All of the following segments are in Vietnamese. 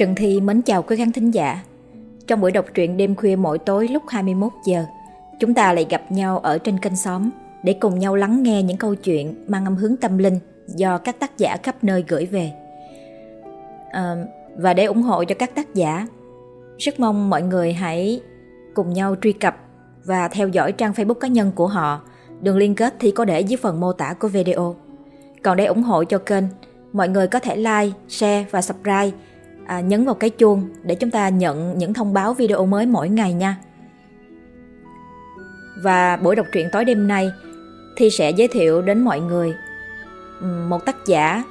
Trần Thi mến chào quý khán thính giả. Trong buổi đọc truyện đêm khuya mỗi tối lúc 21 giờ, chúng ta lại gặp nhau ở trên kênh xóm để cùng nhau lắng nghe những câu chuyện mang âm hướng tâm linh do các tác giả khắp nơi gửi về. À, và để ủng hộ cho các tác giả, rất mong mọi người hãy cùng nhau truy cập và theo dõi trang Facebook cá nhân của họ. Đường liên kết thì có để dưới phần mô tả của video. Còn để ủng hộ cho kênh, mọi người có thể like, share và subscribe, à, nhấn vào cái chuông để chúng ta nhận những thông báo video mới mỗi ngày nha. Và buổi đọc truyện tối đêm nay thì sẽ giới thiệu đến mọi người một tác giả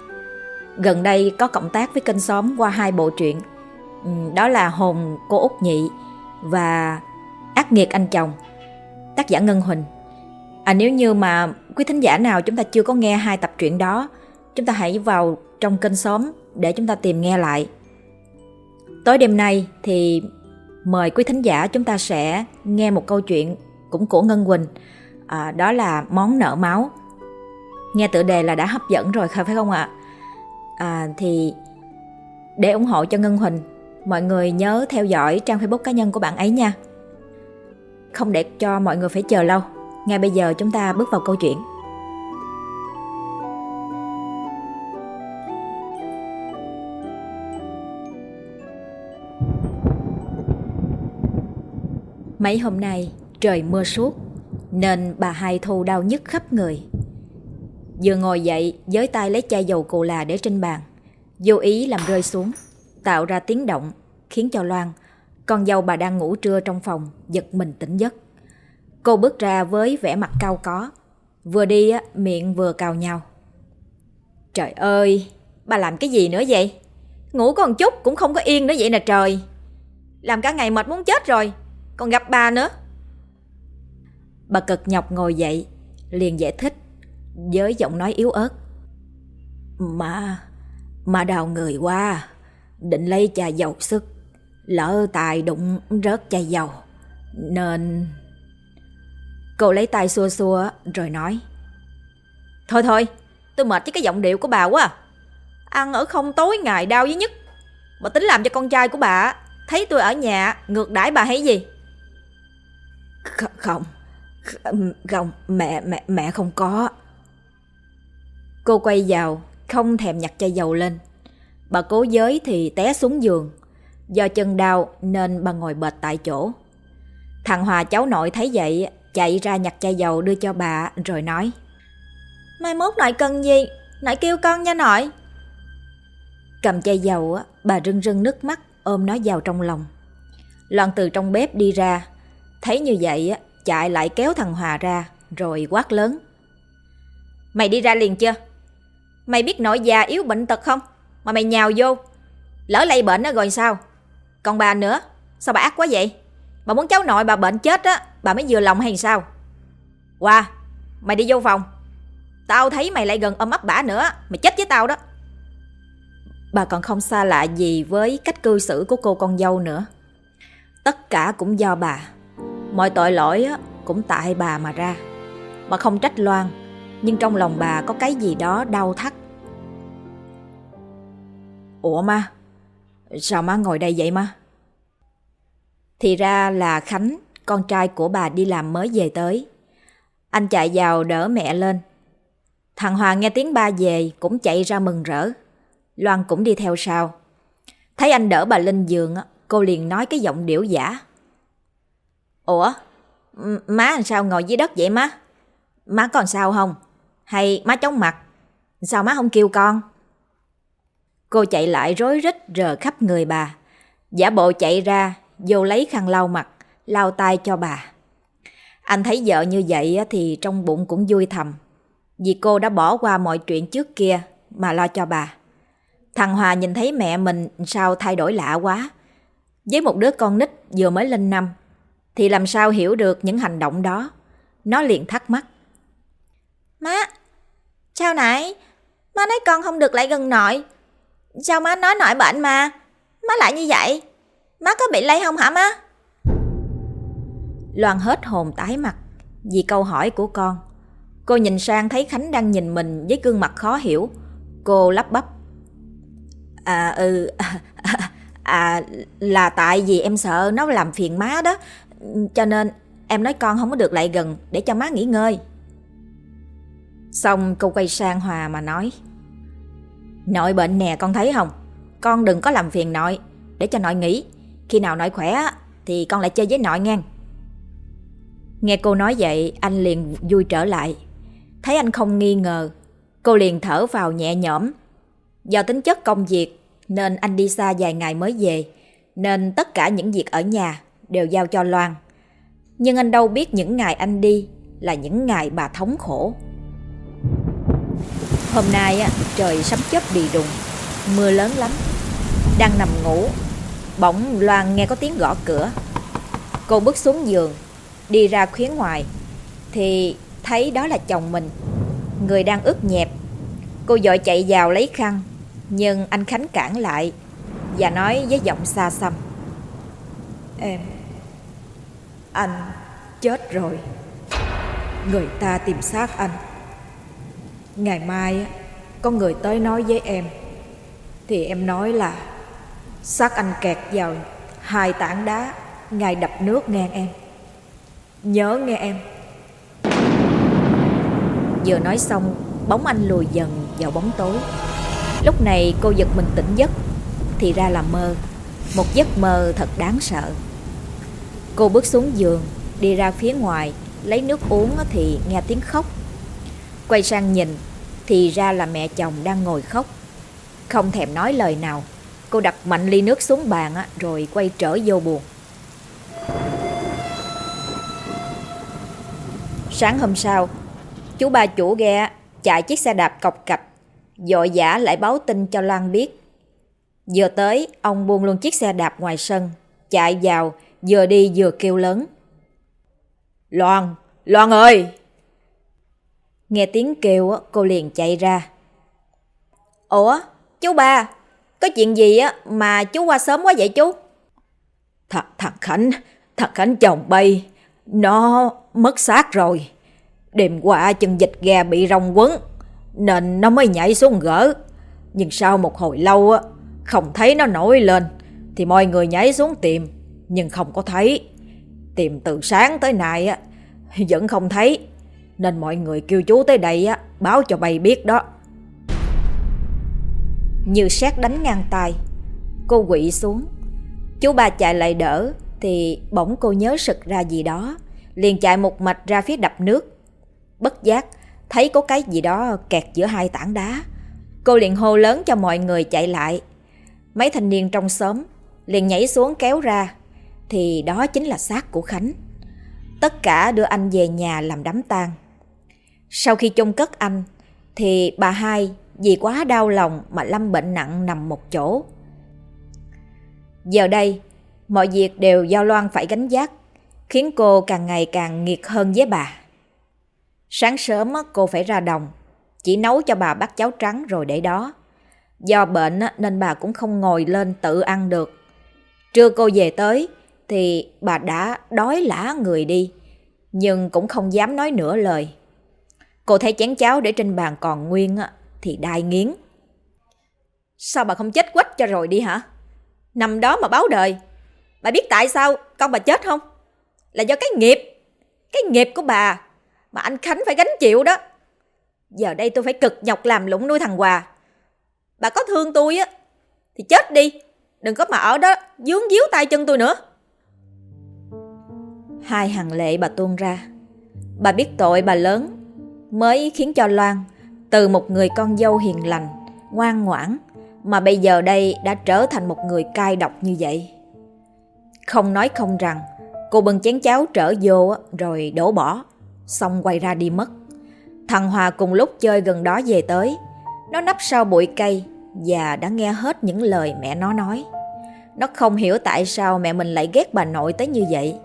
gần đây có cộng tác với kênh xóm qua hai bộ truyện. Đó là Hồn cô Út Nhị và Ác nghiệt anh chồng. Tác giả Ngân Huỳnh. À nếu như mà quý thính giả nào chúng ta chưa có nghe hai tập truyện đó, chúng ta hãy vào trong kênh xóm để chúng ta tìm nghe lại. Tối đêm nay thì mời quý thính giả chúng ta sẽ nghe một câu chuyện cũng của Ngân Quỳnh. À, đó là món nợ máu. Nghe tựa đề là đã hấp dẫn rồi phải không ạ? À, thì để ủng hộ cho Ngân Huỳnh, mọi người nhớ theo dõi trang Facebook cá nhân của bạn ấy nha. Không để cho mọi người phải chờ lâu. Ngay bây giờ chúng ta bước vào câu chuyện. Mấy hôm nay trời mưa suốt nên bà hai thu đau nhức khắp người. Vừa ngồi dậy với tay lấy chai dầu cù là để trên bàn, vô ý làm rơi xuống, tạo ra tiếng động khiến cho Loan, con dâu bà đang ngủ trưa trong phòng, giật mình tỉnh giấc. Cô bước ra với vẻ mặt cao có, vừa đi miệng vừa cào nhau. Trời ơi, bà làm cái gì nữa vậy? Ngủ còn chút cũng không có yên nữa vậy nè trời. Làm cả ngày mệt muốn chết rồi, còn gặp bà nữa. Bà cực nhọc ngồi dậy, liền giải thích với giọng nói yếu ớt. Mà, mà đào người qua, định lấy chai dầu sức, lỡ tài đụng rớt chai dầu, nên... Cô lấy tay xua xua rồi nói. Thôi thôi, tôi mệt với cái giọng điệu của bà quá. Ăn ở không tối ngày đau với nhất. Bà tính làm cho con trai của bà thấy tôi ở nhà ngược đãi bà hay gì? Không, không, mẹ, mẹ, mẹ không có. Cô quay vào, không thèm nhặt chai dầu lên. Bà cố giới thì té xuống giường. Do chân đau nên bà ngồi bệt tại chỗ. Thằng Hòa cháu nội thấy vậy, chạy ra nhặt chai dầu đưa cho bà rồi nói. Mai mốt nội cần gì, nội kêu con nha nội. Cầm chai dầu, bà rưng rưng nước mắt ôm nó vào trong lòng. Loan từ trong bếp đi ra, thấy như vậy chạy lại kéo thằng Hòa ra, rồi quát lớn. Mày đi ra liền chưa? Mày biết nội già yếu bệnh tật không? Mà mày nhào vô, lỡ lây bệnh nó rồi sao? Còn bà nữa, sao bà ác quá vậy? Bà muốn cháu nội bà bệnh chết á, bà mới vừa lòng hay sao? Qua, wow, mày đi vô phòng. Tao thấy mày lại gần ôm ấp bả nữa, mày chết với tao đó. Bà còn không xa lạ gì với cách cư xử của cô con dâu nữa. Tất cả cũng do bà. Mọi tội lỗi cũng tại bà mà ra. Bà không trách Loan, nhưng trong lòng bà có cái gì đó đau thắt. Ủa ma, sao má ngồi đây vậy má? Thì ra là Khánh, con trai của bà đi làm mới về tới. Anh chạy vào đỡ mẹ lên. Thằng Hoàng nghe tiếng ba về cũng chạy ra mừng rỡ. Loan cũng đi theo sau. Thấy anh đỡ bà lên giường, cô liền nói cái giọng điểu giả. Ủa, má làm sao ngồi dưới đất vậy má? Má còn sao không? Hay má chóng mặt? Sao má không kêu con? Cô chạy lại rối rít rờ khắp người bà. Giả bộ chạy ra, vô lấy khăn lau mặt, lau tay cho bà. Anh thấy vợ như vậy thì trong bụng cũng vui thầm. Vì cô đã bỏ qua mọi chuyện trước kia mà lo cho bà. Thằng Hòa nhìn thấy mẹ mình sao thay đổi lạ quá. Với một đứa con nít vừa mới lên năm, thì làm sao hiểu được những hành động đó. Nó liền thắc mắc. Má, sao nãy? Má nói con không được lại gần nội. Sao má nói nội bệnh mà? Má lại như vậy? Má có bị lây không hả má? Loan hết hồn tái mặt vì câu hỏi của con. Cô nhìn sang thấy Khánh đang nhìn mình với gương mặt khó hiểu. Cô lắp bắp. À ừ, à, À là tại vì em sợ nó làm phiền má đó cho nên em nói con không có được lại gần Để cho má nghỉ ngơi. Xong cô quay sang Hòa mà nói, Nội bệnh nè, con thấy không? Con đừng có làm phiền nội, Để cho nội nghỉ. Khi nào nội khỏe thì con lại chơi với nội ngang. Nghe cô nói vậy, anh liền vui trở lại. Thấy anh không nghi ngờ, Cô liền thở vào nhẹ nhõm. Do tính chất công việc, Nên anh đi xa vài ngày mới về, Nên tất cả những việc ở nhà Đều giao cho Loan. Nhưng anh đâu biết những ngày anh đi Là những ngày bà thống khổ. Hôm nay trời sấm chớp đi đùng, Mưa lớn lắm. Đang nằm ngủ, Bỗng Loan nghe có tiếng gõ cửa. Cô bước xuống giường, Đi ra khuyến ngoài, Thì thấy đó là chồng mình. Người đang ướt nhẹp. Cô dội chạy vào lấy khăn, Nhưng anh Khánh cản lại Và nói với giọng xa xăm. Em anh chết rồi. Người ta tìm xác anh. Ngày mai Có người tới nói với em. Thì em nói là, xác anh kẹt vào hai tảng đá, Ngài đập nước ngang em. Nhớ nghe em. Vừa nói xong, Bóng anh lùi dần vào bóng tối. Lúc này cô giật mình tỉnh giấc, Thì ra là mơ. Một giấc mơ thật đáng sợ. Cô bước xuống giường Đi ra phía ngoài Lấy nước uống thì nghe tiếng khóc. Quay sang nhìn Thì ra là mẹ chồng đang ngồi khóc. Không thèm nói lời nào Cô đặt mạnh ly nước xuống bàn Rồi quay trở vô buồn. Sáng hôm sau, chú ba chủ ghe chạy chiếc xe đạp cọc cạch, dội giả lại báo tin cho Loan biết. Vừa tới, ông buông luôn chiếc xe đạp ngoài sân, chạy vào, vừa đi vừa kêu lớn. Loan, Loan ơi! Nghe tiếng kêu, cô liền chạy ra. Ủa, chú ba, có chuyện gì á mà chú qua sớm quá vậy chú? Thật, thằng Khánh, thằng Khánh chồng bay, nó mất xác rồi. Đêm qua chân dịch gà bị rong quấn, nên nó mới nhảy xuống gỡ. Nhưng sau một hồi lâu á, không thấy nó nổi lên, thì mọi người nhảy xuống tìm, nhưng không có thấy. Tìm từ sáng tới nay á, vẫn không thấy, nên mọi người kêu chú tới đây á, báo cho bay biết đó. Như xét đánh ngang tay, cô quỵ xuống. Chú ba chạy lại đỡ, thì bỗng cô nhớ sực ra gì đó, liền chạy một mạch ra phía đập nước. Bất giác, thấy có cái gì đó kẹt giữa hai tảng đá. Cô liền hô lớn cho mọi người chạy lại. Mấy thanh niên trong xóm liền nhảy xuống kéo ra, thì đó chính là xác của Khánh. Tất cả đưa anh về nhà làm đám tang. Sau khi chôn cất anh, thì bà hai vì quá đau lòng mà lâm bệnh nặng nằm một chỗ. Giờ đây, mọi việc đều do Loan phải gánh giác khiến cô càng ngày càng nghiệt hơn với bà. Sáng sớm cô phải ra đồng, chỉ nấu cho bà bát cháo trắng rồi để đó. Do bệnh nên bà cũng không ngồi lên tự ăn được. Trưa cô về tới thì bà đã đói lả người đi, nhưng cũng không dám nói nửa lời. Cô thấy chén cháo để trên bàn còn nguyên thì đai nghiến. Sao bà không chết quách cho rồi đi hả? Nằm đó mà báo đời. Bà biết tại sao con bà chết không? là do cái nghiệp, cái nghiệp của bà mà anh Khánh phải gánh chịu đó. Giờ đây tôi phải cực nhọc làm lũng nuôi thằng Hòa. Bà có thương tôi á, thì chết đi, đừng có mà ở đó dướng díu tay chân tôi nữa. Hai hàng lệ bà tuôn ra. Bà biết tội bà lớn, mới khiến cho Loan từ một người con dâu hiền lành, ngoan ngoãn, mà bây giờ đây đã trở thành một người cai độc như vậy. Không nói không rằng, Cô bưng chén cháo trở vô rồi đổ bỏ, xong quay ra đi mất. Thằng Hòa cùng lúc chơi gần đó về tới. Nó nấp sau bụi cây và đã nghe hết những lời mẹ nó nói. Nó không hiểu tại sao mẹ mình lại ghét bà nội tới như vậy.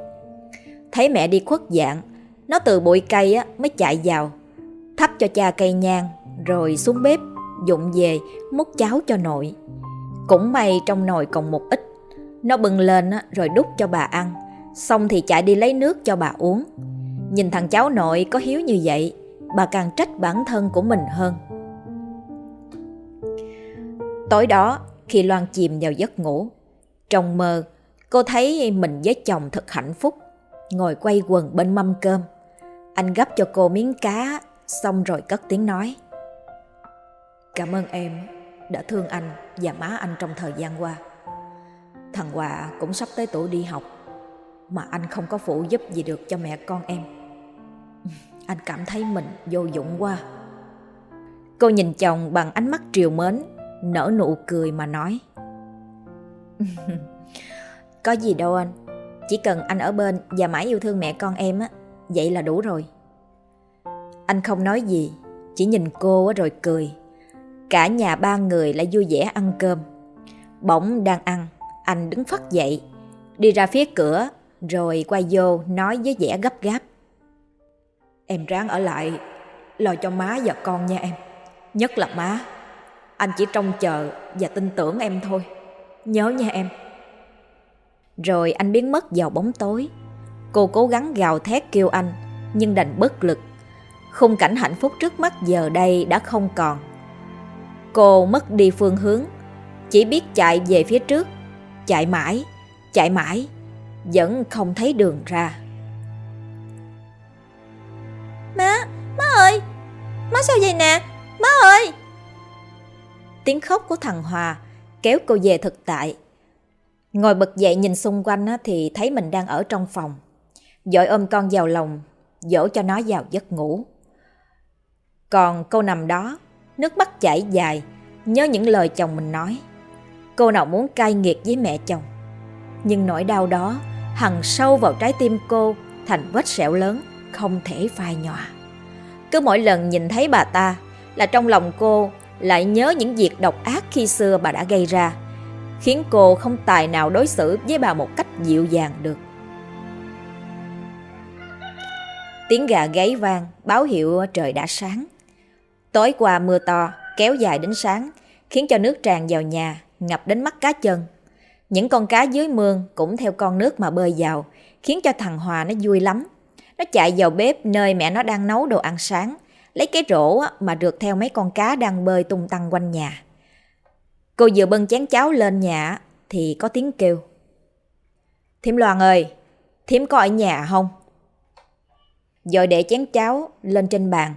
Thấy mẹ đi khuất dạng, nó từ bụi cây á, mới chạy vào, thắp cho cha cây nhang, rồi xuống bếp, dụng về, múc cháo cho nội. Cũng may trong nồi còn một ít, nó bưng lên á, rồi đút cho bà ăn. Xong thì chạy đi lấy nước cho bà uống. Nhìn thằng cháu nội có hiếu như vậy Bà càng trách bản thân của mình hơn. Tối đó khi Loan chìm vào giấc ngủ Trong mơ, cô thấy mình với chồng thật hạnh phúc, ngồi quay quần bên mâm cơm. Anh gấp cho cô miếng cá, xong rồi cất tiếng nói. Cảm ơn em đã thương anh và má anh trong thời gian qua. Thằng Hòa cũng sắp tới tuổi đi học, mà anh không có phụ giúp gì được cho mẹ con em. Anh cảm thấy mình vô dụng quá. Cô nhìn chồng bằng ánh mắt triều mến, nở nụ cười mà nói. Có gì đâu anh, chỉ cần anh ở bên và mãi yêu thương mẹ con em á, vậy là đủ rồi. Anh không nói gì, chỉ nhìn cô rồi cười. Cả nhà ba người lại vui vẻ ăn cơm. Bỗng đang ăn, anh đứng phắt dậy, đi ra phía cửa, rồi quay vô nói với vẻ gấp gáp. Em ráng ở lại, lo cho má và con nha em. Nhất là má. Anh chỉ trông chờ và tin tưởng em thôi. Nhớ nha em. Rồi anh biến mất vào bóng tối. Cô cố gắng gào thét kêu anh, nhưng đành bất lực. Khung cảnh hạnh phúc trước mắt giờ đây đã không còn. Cô mất đi phương hướng, chỉ biết chạy về phía trước, chạy mãi, chạy mãi, vẫn không thấy đường ra. Má, má ơi, má sao vậy nè, má ơi. Tiếng khóc của thằng Hòa kéo cô về thực tại. Ngồi bật dậy nhìn xung quanh thì thấy mình đang ở trong phòng. Dội ôm con vào lòng, dỗ cho nó vào giấc ngủ. Còn cô nằm đó, nước mắt chảy dài, nhớ những lời chồng mình nói. Cô nào muốn cay nghiệt với mẹ chồng. Nhưng nỗi đau đó hằn sâu vào trái tim cô thành vết sẹo lớn, không thể phai nhòa. Cứ mỗi lần nhìn thấy bà ta là trong lòng cô lại nhớ những việc độc ác khi xưa bà đã gây ra, khiến cô không tài nào đối xử với bà một cách dịu dàng được. Tiếng gà gáy vang báo hiệu trời đã sáng. Tối qua mưa to kéo dài đến sáng, khiến cho nước tràn vào nhà, ngập đến mắt cá chân. Những con cá dưới mương cũng theo con nước mà bơi vào, khiến cho thằng Hòa nó vui lắm. Nó chạy vào bếp nơi mẹ nó đang nấu đồ ăn sáng, lấy cái rổ mà rượt theo mấy con cá đang bơi tung tăng quanh nhà. Cô vừa bưng chén cháo lên nhà thì có tiếng kêu. Thiếm Loan ơi, thiếm có ở nhà không? Rồi để chén cháo lên trên bàn.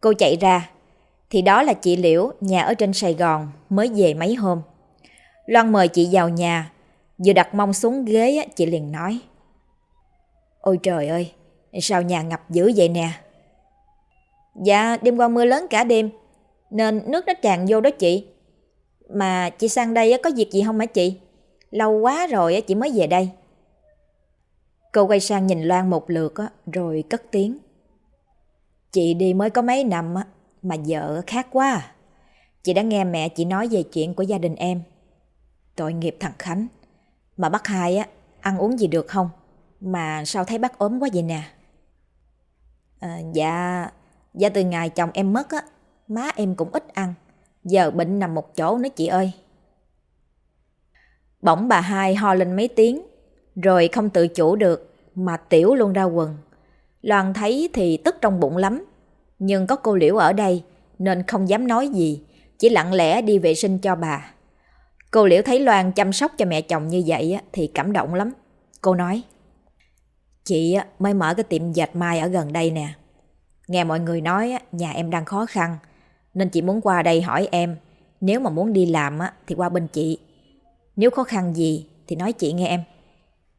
Cô chạy ra, thì đó là chị Liễu, nhà ở trên Sài Gòn, mới về mấy hôm. Loan mời chị vào nhà, vừa đặt mông xuống ghế chị liền nói. Ôi trời ơi, sao nhà ngập dữ vậy nè? Dạ, đêm qua mưa lớn cả đêm, nên nước nó tràn vô đó chị. Mà chị sang đây có việc gì không hả chị? Lâu quá rồi chị mới về đây. Cô quay sang nhìn Loan một lượt rồi cất tiếng. Chị đi mới có mấy năm mà vợ khác quá à. Chị đã nghe mẹ chị nói về chuyện của gia đình em. Tội nghiệp thằng Khánh. Mà bác hai á, ăn uống gì được không? Mà sao thấy bác ốm quá vậy nè? À, dạ, dạ từ ngày chồng em mất á, má em cũng ít ăn. Giờ bệnh nằm một chỗ nữa chị ơi. Bỗng bà hai ho lên mấy tiếng, rồi không tự chủ được mà tiểu luôn ra quần. Loan thấy thì tức trong bụng lắm, nhưng có cô Liễu ở đây nên không dám nói gì, chỉ lặng lẽ đi vệ sinh cho bà. Cô Liễu thấy Loan chăm sóc cho mẹ chồng như vậy thì cảm động lắm. Cô nói, Chị mới mở cái tiệm dệt mai ở gần đây nè. Nghe mọi người nói nhà em đang khó khăn, nên chị muốn qua đây hỏi em, nếu mà muốn đi làm á thì qua bên chị. Nếu khó khăn gì thì nói chị nghe em.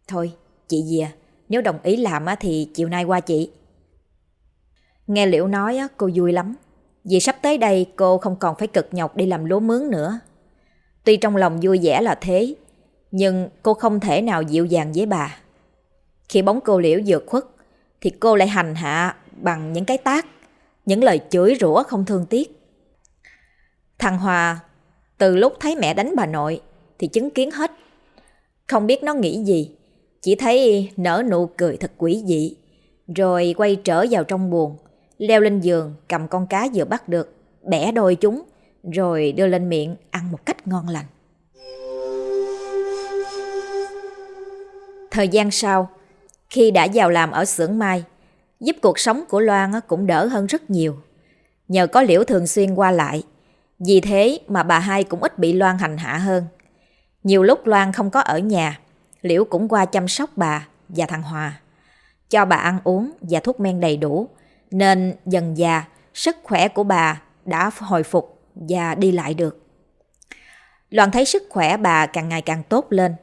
Thôi, chị gì à, nếu đồng ý làm á thì chiều nay qua chị. Nghe Liễu nói cô vui lắm. Vì sắp tới đây cô không còn phải cực nhọc đi làm lúa mướn nữa. Tuy trong lòng vui vẻ là thế, nhưng cô không thể nào dịu dàng với bà. Khi bóng cô Liễu vừa khuất, thì cô lại hành hạ bằng những cái tác, những lời chửi rủa không thương tiếc. Thằng Hòa, từ lúc thấy mẹ đánh bà nội, thì chứng kiến hết. Không biết nó nghĩ gì, chỉ thấy nở nụ cười thật quỷ dị, rồi quay trở vào trong buồn, leo lên giường cầm con cá vừa bắt được, bẻ đôi chúng, rồi đưa lên miệng ăn một cách ngon lành. Thời gian sau, khi đã vào làm ở xưởng mai, giúp cuộc sống của Loan cũng đỡ hơn rất nhiều. Nhờ có liễu thường xuyên qua lại, vì thế mà bà hai cũng ít bị Loan hành hạ hơn. Nhiều lúc Loan không có ở nhà, Liễu cũng qua chăm sóc bà và thằng Hòa. Cho bà ăn uống và thuốc men đầy đủ, nên dần già sức khỏe của bà đã hồi phục và đi lại được. Loan thấy sức khỏe bà càng ngày càng tốt lên.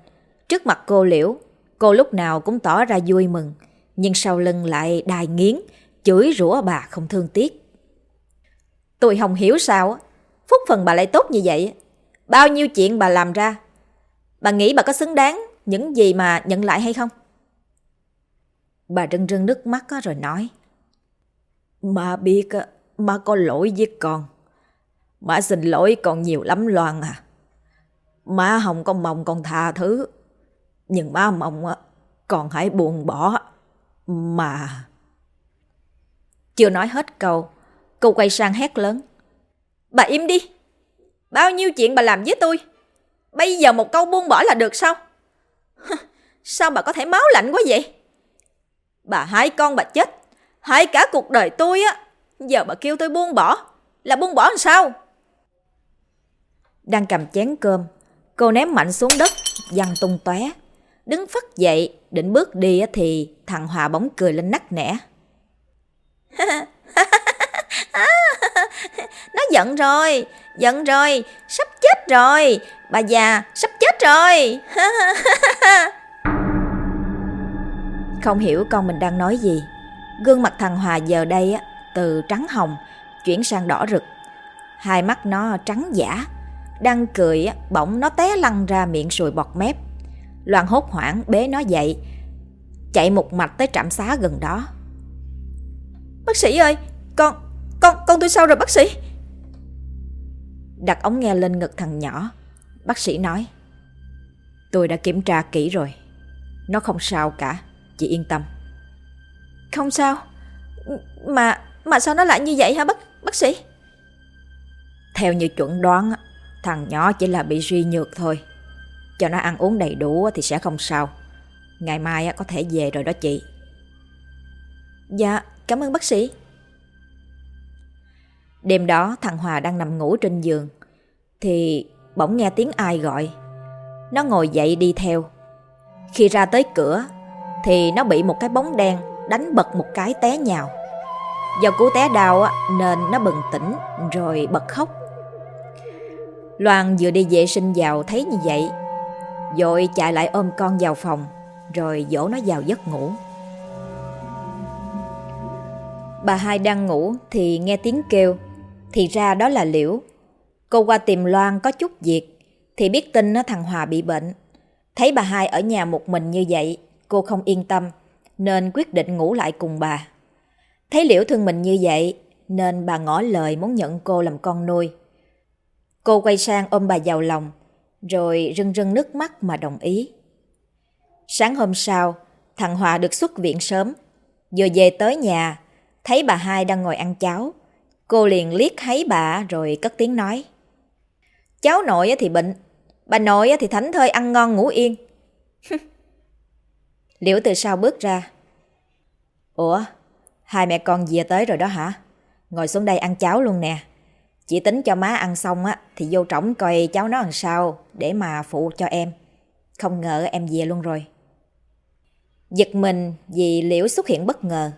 Trước mặt cô Liễu, cô lúc nào cũng tỏ ra vui mừng, nhưng sau lưng lại đài nghiến, chửi rủa bà không thương tiếc. Tôi không hiểu sao, phúc phần bà lại tốt như vậy. Bao nhiêu chuyện bà làm ra. Bà nghĩ bà có xứng đáng những gì mà nhận lại hay không? Bà rưng rưng nước mắt rồi nói. mà biết má có lỗi với con. Má xin lỗi con nhiều lắm Loan à. Má không có mong con tha thứ. Nhưng má mong con hãy buồn bỏ. Mà... Chưa nói hết câu, cô quay sang hét lớn. Bà im đi! Bao nhiêu chuyện bà làm với tôi? Bây giờ một câu buông bỏ là được sao? Sao bà có thể máu lạnh quá vậy? Bà hai con bà chết, hai cả cuộc đời tôi á. Giờ bà kêu tôi buông bỏ, là buông bỏ làm sao? Đang cầm chén cơm, cô ném mạnh xuống đất, văng tung tóe. Đứng phắt dậy, định bước đi thì thằng Hòa bóng cười lên nắc nẻ. Nó giận rồi, giận rồi, sắp chết rồi, bà già sắp chết rồi. Không hiểu con mình đang nói gì. Gương mặt thằng Hòa giờ đây từ trắng hồng chuyển sang đỏ rực. Hai mắt nó trắng giả, đang cười bỗng nó té lăn ra miệng sùi bọt mép. Loan hốt hoảng bế nó dậy, chạy một mạch tới trạm xá gần đó. Bác sĩ ơi, con, con, con tôi sao rồi bác sĩ? Đặt ống nghe lên ngực thằng nhỏ, bác sĩ nói. Tôi đã kiểm tra kỹ rồi, nó không sao cả, chị yên tâm. Không sao, mà mà sao nó lại như vậy hả bác bác sĩ? Theo như chuẩn đoán, thằng nhỏ chỉ là bị suy nhược thôi. Cho nó ăn uống đầy đủ thì sẽ không sao. Ngày mai có thể về rồi đó chị. Dạ, cảm ơn bác sĩ. Đêm đó thằng Hòa đang nằm ngủ trên giường. Thì bỗng nghe tiếng ai gọi. Nó ngồi dậy đi theo. Khi ra tới cửa, Thì nó bị một cái bóng đen đánh bật một cái té nhào. Do cú té đau nên nó bừng tỉnh, rồi bật khóc. Loan vừa đi vệ sinh vào thấy như vậy Rồi chạy lại ôm con vào phòng, Rồi dỗ nó vào giấc ngủ. Bà hai đang ngủ thì nghe tiếng kêu thì ra đó là Liễu. Cô qua tìm Loan có chút việc, thì biết tin thằng Hòa bị bệnh. Thấy bà hai ở nhà một mình như vậy, cô không yên tâm, nên quyết định ngủ lại cùng bà. Thấy Liễu thương mình như vậy, nên bà ngỏ lời muốn nhận cô làm con nuôi. Cô quay sang ôm bà vào lòng, rồi rưng rưng nước mắt mà đồng ý. Sáng hôm sau, thằng Hòa được xuất viện sớm. Vừa về tới nhà, thấy bà hai đang ngồi ăn cháo, Cô liền liếc thấy bà rồi cất tiếng nói. Cháu nội thì bệnh, bà nội thì thánh thơi ăn ngon ngủ yên. Liễu từ sau bước ra. Ủa, hai mẹ con về tới rồi đó hả? Ngồi xuống đây ăn cháo luôn nè. Chỉ tính cho má ăn xong á thì vô trỏng coi cháu nó làm sao để mà phụ cho em. Không ngờ em về luôn rồi. Giật mình vì Liễu xuất hiện bất ngờ.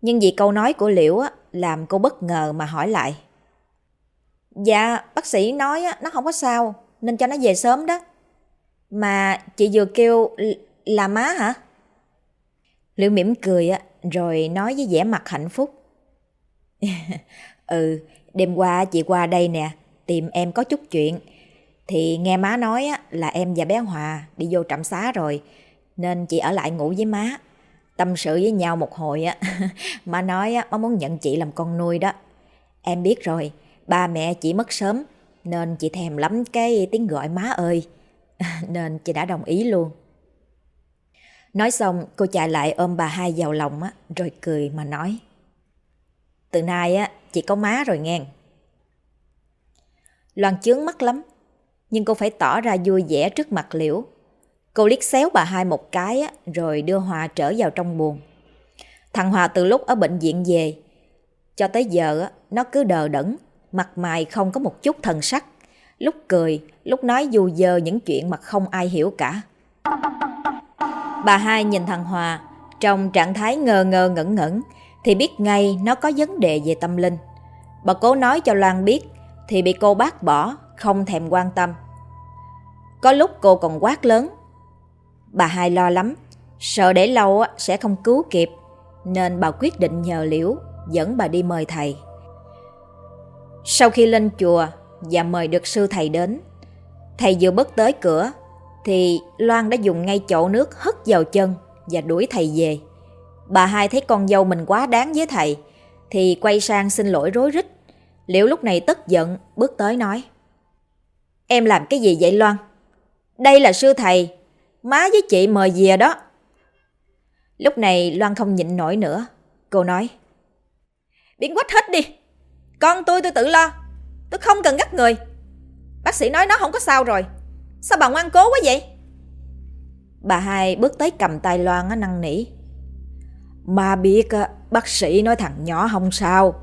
Nhưng vì câu nói của Liễu á, làm cô bất ngờ mà hỏi lại. Dạ, bác sĩ nói nó không có sao, nên cho nó về sớm đó. Mà chị vừa kêu là má hả? Liễu mỉm cười rồi nói với vẻ mặt hạnh phúc. ừ, đêm qua chị qua đây nè, tìm em có chút chuyện. Thì nghe má nói là em và bé Hòa đi vô trạm xá rồi, nên chị ở lại ngủ với má. Tâm sự với nhau một hồi á, má nói á, má muốn nhận chị làm con nuôi đó. Em biết rồi, ba mẹ chị mất sớm, nên chị thèm lắm cái tiếng gọi má ơi. nên chị đã đồng ý luôn. Nói xong, cô chạy lại ôm bà hai vào lòng á, rồi cười mà nói. Từ nay á, chị có má rồi nghe. Loan chướng mắt lắm, nhưng cô phải tỏ ra vui vẻ trước mặt liễu Cô liếc xéo bà hai một cái rồi đưa Hòa trở vào trong buồng. Thằng Hòa từ lúc ở bệnh viện về, cho tới giờ nó cứ đờ đẫn, mặt mày không có một chút thần sắc, lúc cười, lúc nói dù dơ những chuyện mà không ai hiểu cả. Bà hai nhìn thằng Hòa, trong trạng thái ngơ ngơ ngẩn ngẩn, thì biết ngay nó có vấn đề về tâm linh. Bà cố nói cho Loan biết, thì bị cô bác bỏ, không thèm quan tâm. Có lúc cô còn quát lớn. Bà hai lo lắm, sợ để lâu sẽ không cứu kịp, nên bà quyết định nhờ Liễu dẫn bà đi mời thầy. Sau khi lên chùa và mời được sư thầy đến, thầy vừa bước tới cửa thì Loan đã dùng ngay chậu nước hất vào chân và đuổi thầy về. Bà hai thấy con dâu mình quá đáng với thầy thì quay sang xin lỗi rối rít. Liễu lúc này tức giận bước tới nói Em làm cái gì vậy Loan? Đây là sư thầy, má với chị mời về đó. Lúc này Loan không nhịn nổi nữa. Cô nói, Biến quách hết đi. Con tôi tôi tự lo. Tôi không cần gắt người. Bác sĩ nói nó không có sao rồi. Sao bà ngoan cố quá vậy? Bà hai bước tới cầm tay Loan á, năn nỉ. Mà biết bác sĩ nói thằng nhỏ không sao.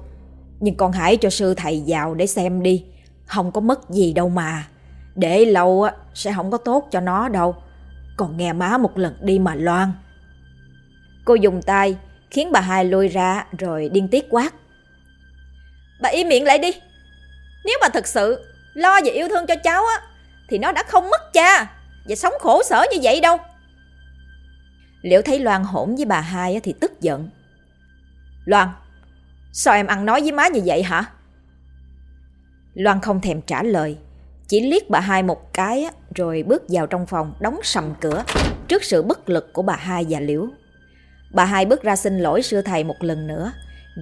Nhưng con hãy cho sư thầy vào để xem đi. Không có mất gì đâu mà. Để lâu sẽ không có tốt cho nó đâu. Còn nghe má một lần đi mà Loan. Cô dùng tay khiến bà hai lôi ra rồi điên tiết quát. Bà im miệng lại đi. Nếu bà thật sự lo và yêu thương cho cháu á thì nó đã không mất cha và sống khổ sở như vậy đâu. Liễu thấy Loan hỗn với bà hai thì tức giận. Loan, sao em ăn nói với má như vậy hả? Loan không thèm trả lời, chỉ liếc bà hai một cái rồi bước vào trong phòng đóng sầm cửa trước sự bất lực của bà hai và Liễu. Bà hai bước ra xin lỗi sư thầy một lần nữa,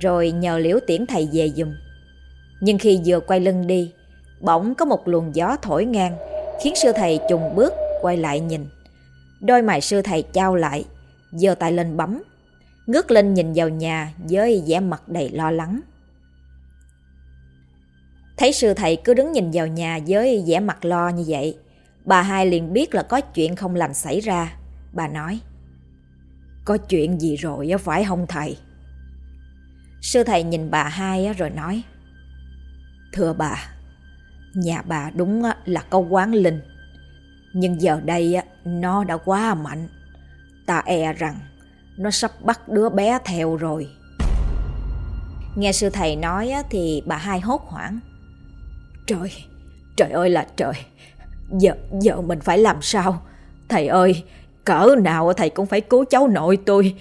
rồi nhờ Liễu tiễn thầy về giùm. Nhưng khi vừa quay lưng đi, bỗng có một luồng gió thổi ngang, khiến sư thầy trùng bước quay lại nhìn. Đôi mày sư thầy trao lại, giơ tay lên bấm, ngước lên nhìn vào nhà với vẻ mặt đầy lo lắng. Thấy sư thầy cứ đứng nhìn vào nhà với vẻ mặt lo như vậy, bà hai liền biết là có chuyện không lành xảy ra. Bà nói, có chuyện gì rồi phải không thầy? Sư thầy nhìn bà hai rồi nói, Thưa bà, nhà bà đúng là có quán linh, nhưng giờ đây nó đã quá mạnh. Ta e rằng nó sắp bắt đứa bé theo rồi. Nghe sư thầy nói thì bà hai hốt hoảng. Trời, trời ơi là trời, giờ, giờ mình phải làm sao? Thầy ơi, cỡ nào thầy cũng phải cứu cháu nội tôi,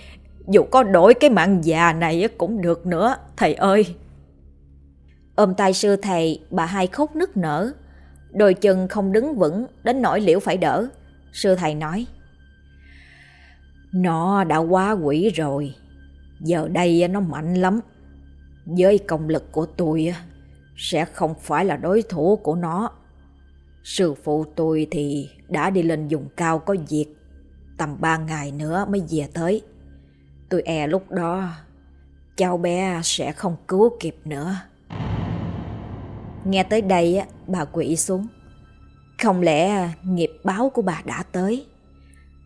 dù có đổi cái mạng già này cũng được nữa, thầy ơi. Ôm tay sư thầy, bà hai khóc nức nở. Đôi chân không đứng vững, đến nỗi liễu phải đỡ. Sư thầy nói. Nó đã quá quỷ rồi, giờ đây nó mạnh lắm. Với công lực của tôi, sẽ không phải là đối thủ của nó. Sư phụ tôi thì đã đi lên dùng cao có việc, tầm ba ngày nữa mới về tới. Tôi e lúc đó cháu bé sẽ không cứu kịp nữa. Nghe tới đây bà quỷ xuống. Không lẽ nghiệp báo của bà đã tới?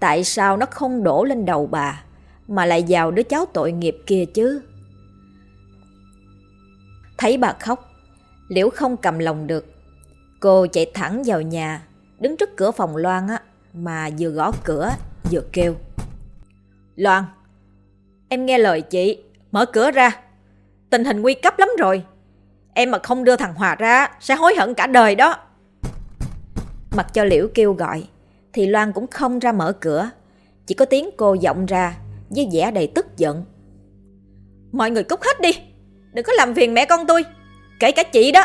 Tại sao nó không đổ lên đầu bà mà lại vào đứa cháu tội nghiệp kia chứ? Thấy bà khóc, Liễu không cầm lòng được. Cô chạy thẳng vào nhà, đứng trước cửa phòng Loan á, mà vừa gõ cửa vừa kêu. Loan, em nghe lời chị, mở cửa ra. Tình hình nguy cấp lắm rồi. Em mà không đưa thằng Hòa ra sẽ hối hận cả đời đó. Mặc cho Liễu kêu gọi, thì Loan cũng không ra mở cửa. Chỉ có tiếng cô vọng ra với vẻ đầy tức giận. Mọi người cút hết đi, đừng có làm phiền mẹ con tôi, kể cả chị đó.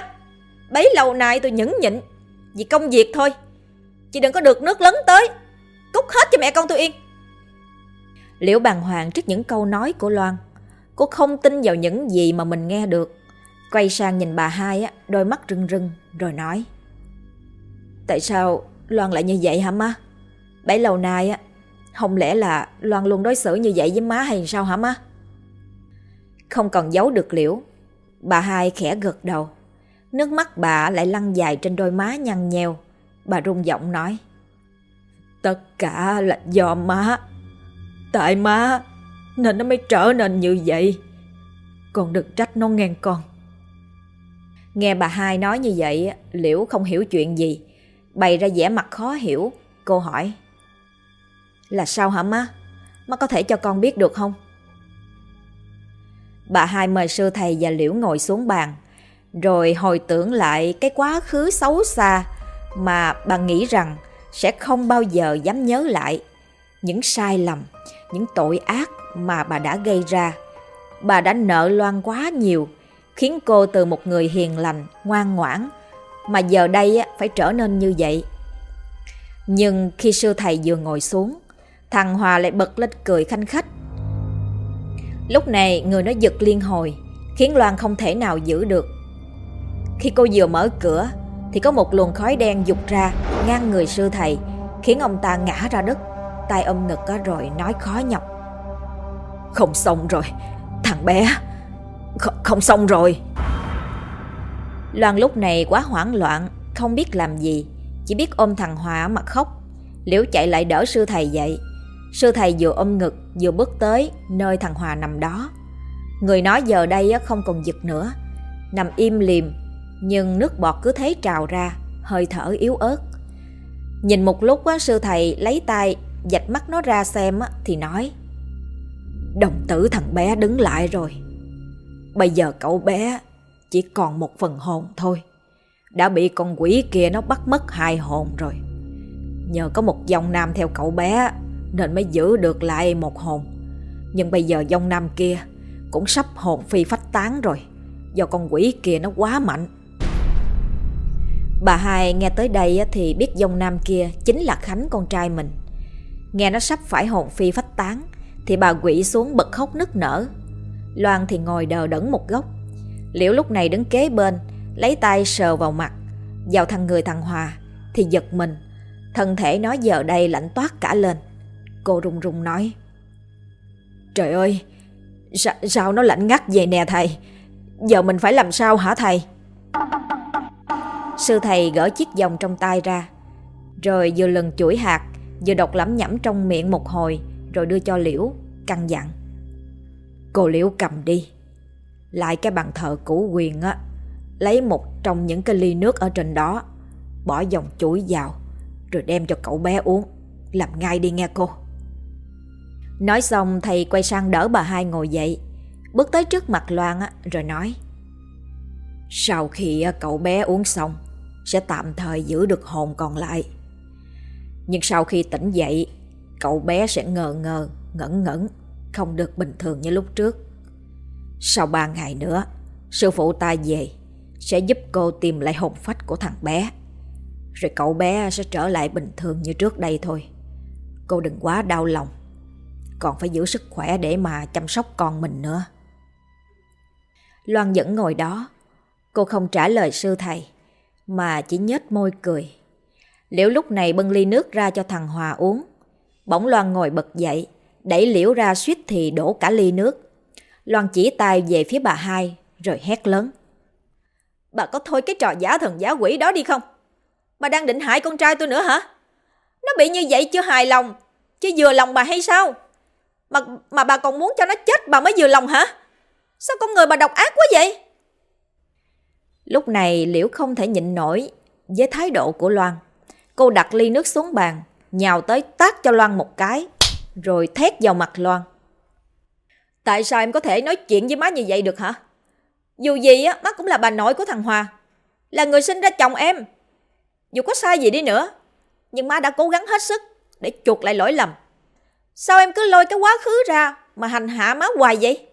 Bấy lâu nay tôi nhẫn nhịn vì công việc thôi. Chị đừng có được nước lấn tới, cút hết cho mẹ con tôi yên. Liễu bàng hoàng trước những câu nói của Loan. Cô không tin vào những gì mà mình nghe được. Quay sang nhìn bà hai, á, đôi mắt rưng rưng, rồi nói. Tại sao Loan lại như vậy hả má? Bấy lâu nay, á, không lẽ là Loan luôn đối xử như vậy với má hay sao hả má? Không còn giấu được liễu. Bà hai khẽ gật đầu. Nước mắt bà lại lăn dài trên đôi má nhăn nheo. Bà rung giọng nói. Tất cả là do má. Tại má nên nó mới trở nên như vậy. Con đừng trách nó ngang con. Nghe bà hai nói như vậy, Liễu không hiểu chuyện gì. Bày ra vẻ mặt khó hiểu, cô hỏi. Là sao hả má? Má có thể cho con biết được không? Bà hai mời sư thầy và Liễu ngồi xuống bàn, rồi hồi tưởng lại cái quá khứ xấu xa mà bà nghĩ rằng sẽ không bao giờ dám nhớ lại. Những sai lầm, những tội ác mà bà đã gây ra. Bà đã nợ Loan quá nhiều, khiến cô từ một người hiền lành, ngoan ngoãn, mà giờ đây phải trở nên như vậy. Nhưng khi sư thầy vừa ngồi xuống, thằng Hòa lại bật lên cười khanh khách. Lúc này người nó giật liên hồi, khiến Loan không thể nào giữ được. Khi cô vừa mở cửa, thì có một luồng khói đen dục ra, ngang người sư thầy, khiến ông ta ngã ra đất, tay ôm ngực rồi nói khó nhọc. Không xong rồi, thằng bé, không, không xong rồi. Loan lúc này quá hoảng loạn, không biết làm gì, chỉ biết ôm thằng Hòa mà khóc. Liễu chạy lại đỡ sư thầy dậy. Sư thầy vừa ôm ngực vừa bước tới nơi thằng Hòa nằm đó. Người nói giờ đây không còn giật nữa, nằm im liềm, nhưng nước bọt cứ thế trào ra, hơi thở yếu ớt. Nhìn một lúc sư thầy lấy tay dạch mắt nó ra xem thì nói Đồng tử thằng bé đứng lại rồi. Bây giờ cậu bé chỉ còn một phần hồn thôi. Đã bị con quỷ kia nó bắt mất hai hồn rồi. Nhờ có một dòng nam theo cậu bé nên mới giữ được lại một hồn. Nhưng bây giờ dòng nam kia cũng sắp hồn phi phách tán rồi. Do con quỷ kia nó quá mạnh. Bà hai nghe tới đây thì biết dòng nam kia chính là Khánh con trai mình. Nghe nó sắp phải hồn phi phách tán thì bà quỷ xuống bật khóc nức nở. Loan thì ngồi đờ đẫn một góc. Liễu lúc này đứng kế bên, lấy tay sờ vào mặt, vào thằng người thằng Hòa thì giật mình. Thân thể nó giờ đây lạnh toát cả lên. Cô run run nói. Trời ơi, sao, sao nó lạnh ngắt vậy nè thầy? Giờ mình phải làm sao hả thầy? Sư thầy gỡ chiếc vòng trong tay ra, rồi vừa lần chuỗi hạt, vừa đọc lẩm nhẩm trong miệng một hồi, rồi đưa cho Liễu, căn dặn. Cô Liễu cầm đi, lại cái bàn thờ cũ quyền á, lấy một trong những cái ly nước ở trên đó, bỏ dòng chuỗi vào, rồi đem cho cậu bé uống. Làm ngay đi nghe cô. Nói xong thầy quay sang đỡ bà hai ngồi dậy, bước tới trước mặt Loan á, rồi nói. Sau khi cậu bé uống xong, sẽ tạm thời giữ được hồn còn lại. Nhưng sau khi tỉnh dậy, cậu bé sẽ ngờ ngờ, ngẩn ngẩn, không được bình thường như lúc trước. Sau ba ngày nữa, sư phụ ta về, sẽ giúp cô tìm lại hồn phách của thằng bé. Rồi cậu bé sẽ trở lại bình thường như trước đây thôi. Cô đừng quá đau lòng, còn phải giữ sức khỏe để mà chăm sóc con mình nữa. Loan vẫn ngồi đó, cô không trả lời sư thầy mà chỉ nhếch môi cười. Liễu lúc này bưng ly nước ra cho thằng Hòa uống. Bỗng Loan ngồi bật dậy, đẩy Liễu ra suýt thì đổ cả ly nước. Loan chỉ tay về phía bà hai, rồi hét lớn. Bà có thôi cái trò giả thần giả quỷ đó đi không? Bà đang định hại con trai tôi nữa hả? Nó bị như vậy chưa hài lòng, chứ vừa lòng bà hay sao? Mà, mà bà còn muốn cho nó chết bà mới vừa lòng hả? Sao con người bà độc ác quá vậy? Lúc này Liễu không thể nhịn nổi với thái độ của Loan. Cô đặt ly nước xuống bàn, nhào tới tát cho Loan một cái, rồi thét vào mặt Loan. Tại sao em có thể nói chuyện với má như vậy được hả? Dù gì á, má cũng là bà nội của thằng Hòa, là người sinh ra chồng em. Dù có sai gì đi nữa, nhưng má đã cố gắng hết sức để chuộc lại lỗi lầm. Sao em cứ lôi cái quá khứ ra mà hành hạ má hoài vậy?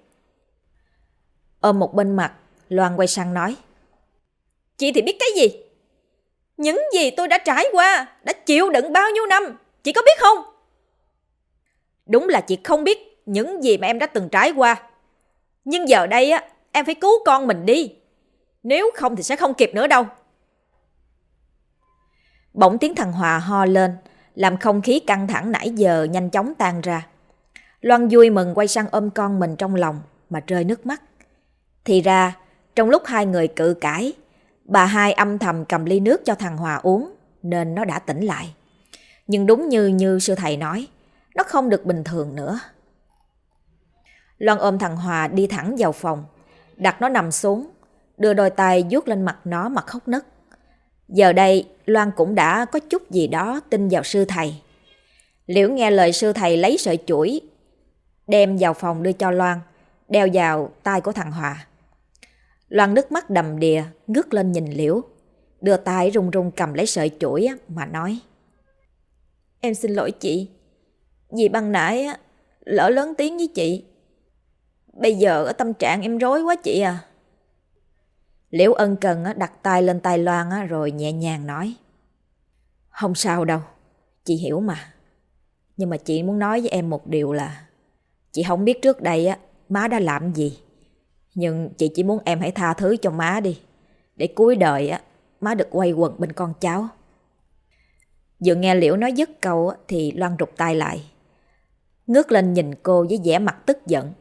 Ôm một bên mặt, Loan quay sang nói. Chị thì biết cái gì? Những gì tôi đã trải qua, đã chịu đựng bao nhiêu năm, chị có biết không? Đúng là chị không biết những gì mà em đã từng trải qua. Nhưng giờ đây á, em phải cứu con mình đi. Nếu không thì sẽ không kịp nữa đâu. Bỗng tiếng thằng Hòa ho lên, làm không khí căng thẳng nãy giờ nhanh chóng tan ra. Loan vui mừng quay sang ôm con mình trong lòng mà rơi nước mắt. Thì ra, trong lúc hai người cự cãi, Bà hai âm thầm cầm ly nước cho thằng Hòa uống nên nó đã tỉnh lại. Nhưng đúng như như sư thầy nói, nó không được bình thường nữa. Loan ôm thằng Hòa đi thẳng vào phòng, đặt nó nằm xuống, đưa đôi tay vuốt lên mặt nó mà khóc nấc. Giờ đây, Loan cũng đã có chút gì đó tin vào sư thầy. Liễu nghe lời sư thầy lấy sợi chuỗi, đem vào phòng đưa cho Loan, đeo vào tay của thằng Hòa. Loan nước mắt đầm đìa, ngước lên nhìn Liễu, đưa tay run run cầm lấy sợi chuỗi mà nói. Em xin lỗi chị, vì băng nãy lỡ lớn tiếng với chị. Bây giờ ở tâm trạng em rối quá chị à. Liễu ân cần đặt tay lên tay Loan rồi nhẹ nhàng nói. Không sao đâu, chị hiểu mà. Nhưng mà chị muốn nói với em một điều là Chị không biết trước đây má đã làm gì nhưng chị chỉ muốn em hãy tha thứ cho má đi. Để cuối đời á, má được quay quần bên con cháu. Vừa nghe Liễu nói dứt câu thì Loan rụt tay lại. Ngước lên nhìn cô với vẻ mặt tức giận.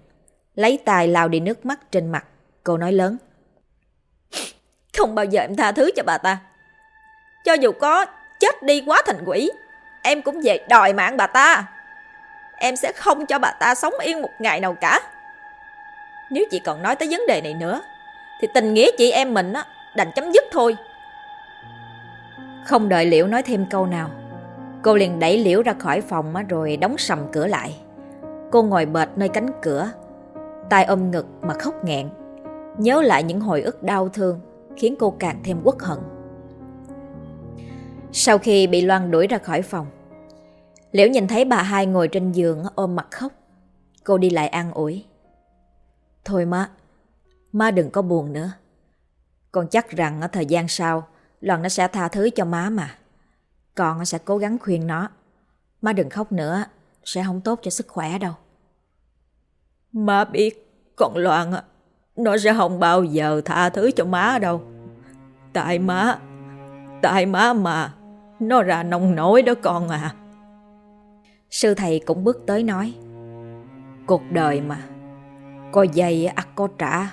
Lấy tay lau đi nước mắt trên mặt. Cô nói lớn. Không bao giờ em tha thứ cho bà ta. Cho dù có chết đi quá thành quỷ, Em cũng về đòi mạng bà ta. Em sẽ không cho bà ta sống yên một ngày nào cả. Nếu chị còn nói tới vấn đề này nữa, Thì tình nghĩa chị em mình á, đành chấm dứt thôi. Không đợi Liễu nói thêm câu nào, Cô liền đẩy Liễu ra khỏi phòng rồi đóng sầm cửa lại. Cô ngồi bệt nơi cánh cửa tay ôm ngực mà khóc nghẹn, Nhớ lại những hồi ức đau thương, Khiến cô càng thêm uất hận. Sau khi bị Loan đuổi ra khỏi phòng, Liễu nhìn thấy bà hai ngồi trên giường ôm mặt khóc. Cô đi lại an ủi. Thôi má Má đừng có buồn nữa. Con chắc rằng ở thời gian sau Loan nó sẽ tha thứ cho má mà. Con sẽ cố gắng khuyên nó. Má đừng khóc nữa Sẽ không tốt cho sức khỏe đâu. Má biết Con Loan Nó sẽ không bao giờ tha thứ cho má đâu. Tại má Tại má mà Nó ra nông nổi đó con à. Sư thầy cũng bước tới nói Cuộc đời mà có dây ắt có trả.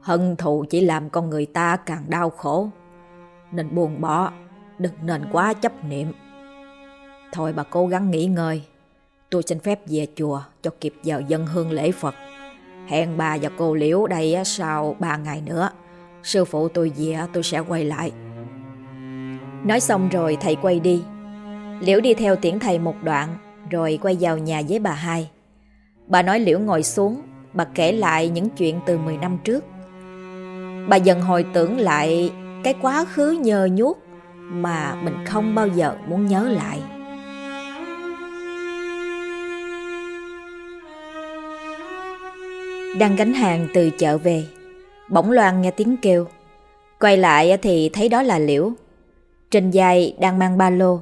Hận thù chỉ làm con người ta càng đau khổ. Nên buồn bỏ Đừng nên quá chấp niệm. Thôi bà cố gắng nghỉ ngơi. Tôi xin phép về chùa Cho kịp giờ dân hương lễ Phật. Hẹn bà và cô Liễu đây sau ba ngày nữa. Sư phụ tôi về tôi sẽ quay lại. Nói xong rồi thầy quay đi. Liễu đi theo tiễn thầy một đoạn rồi quay vào nhà với bà hai. Bà nói Liễu ngồi xuống, bà kể lại những chuyện từ 10 năm trước. Bà dần hồi tưởng lại cái quá khứ nhờ nhuốc mà mình không bao giờ muốn nhớ lại. Đang gánh hàng từ chợ về, bỗng loan nghe tiếng kêu. Quay lại thì thấy đó là Liễu. Trên vai đang mang ba lô,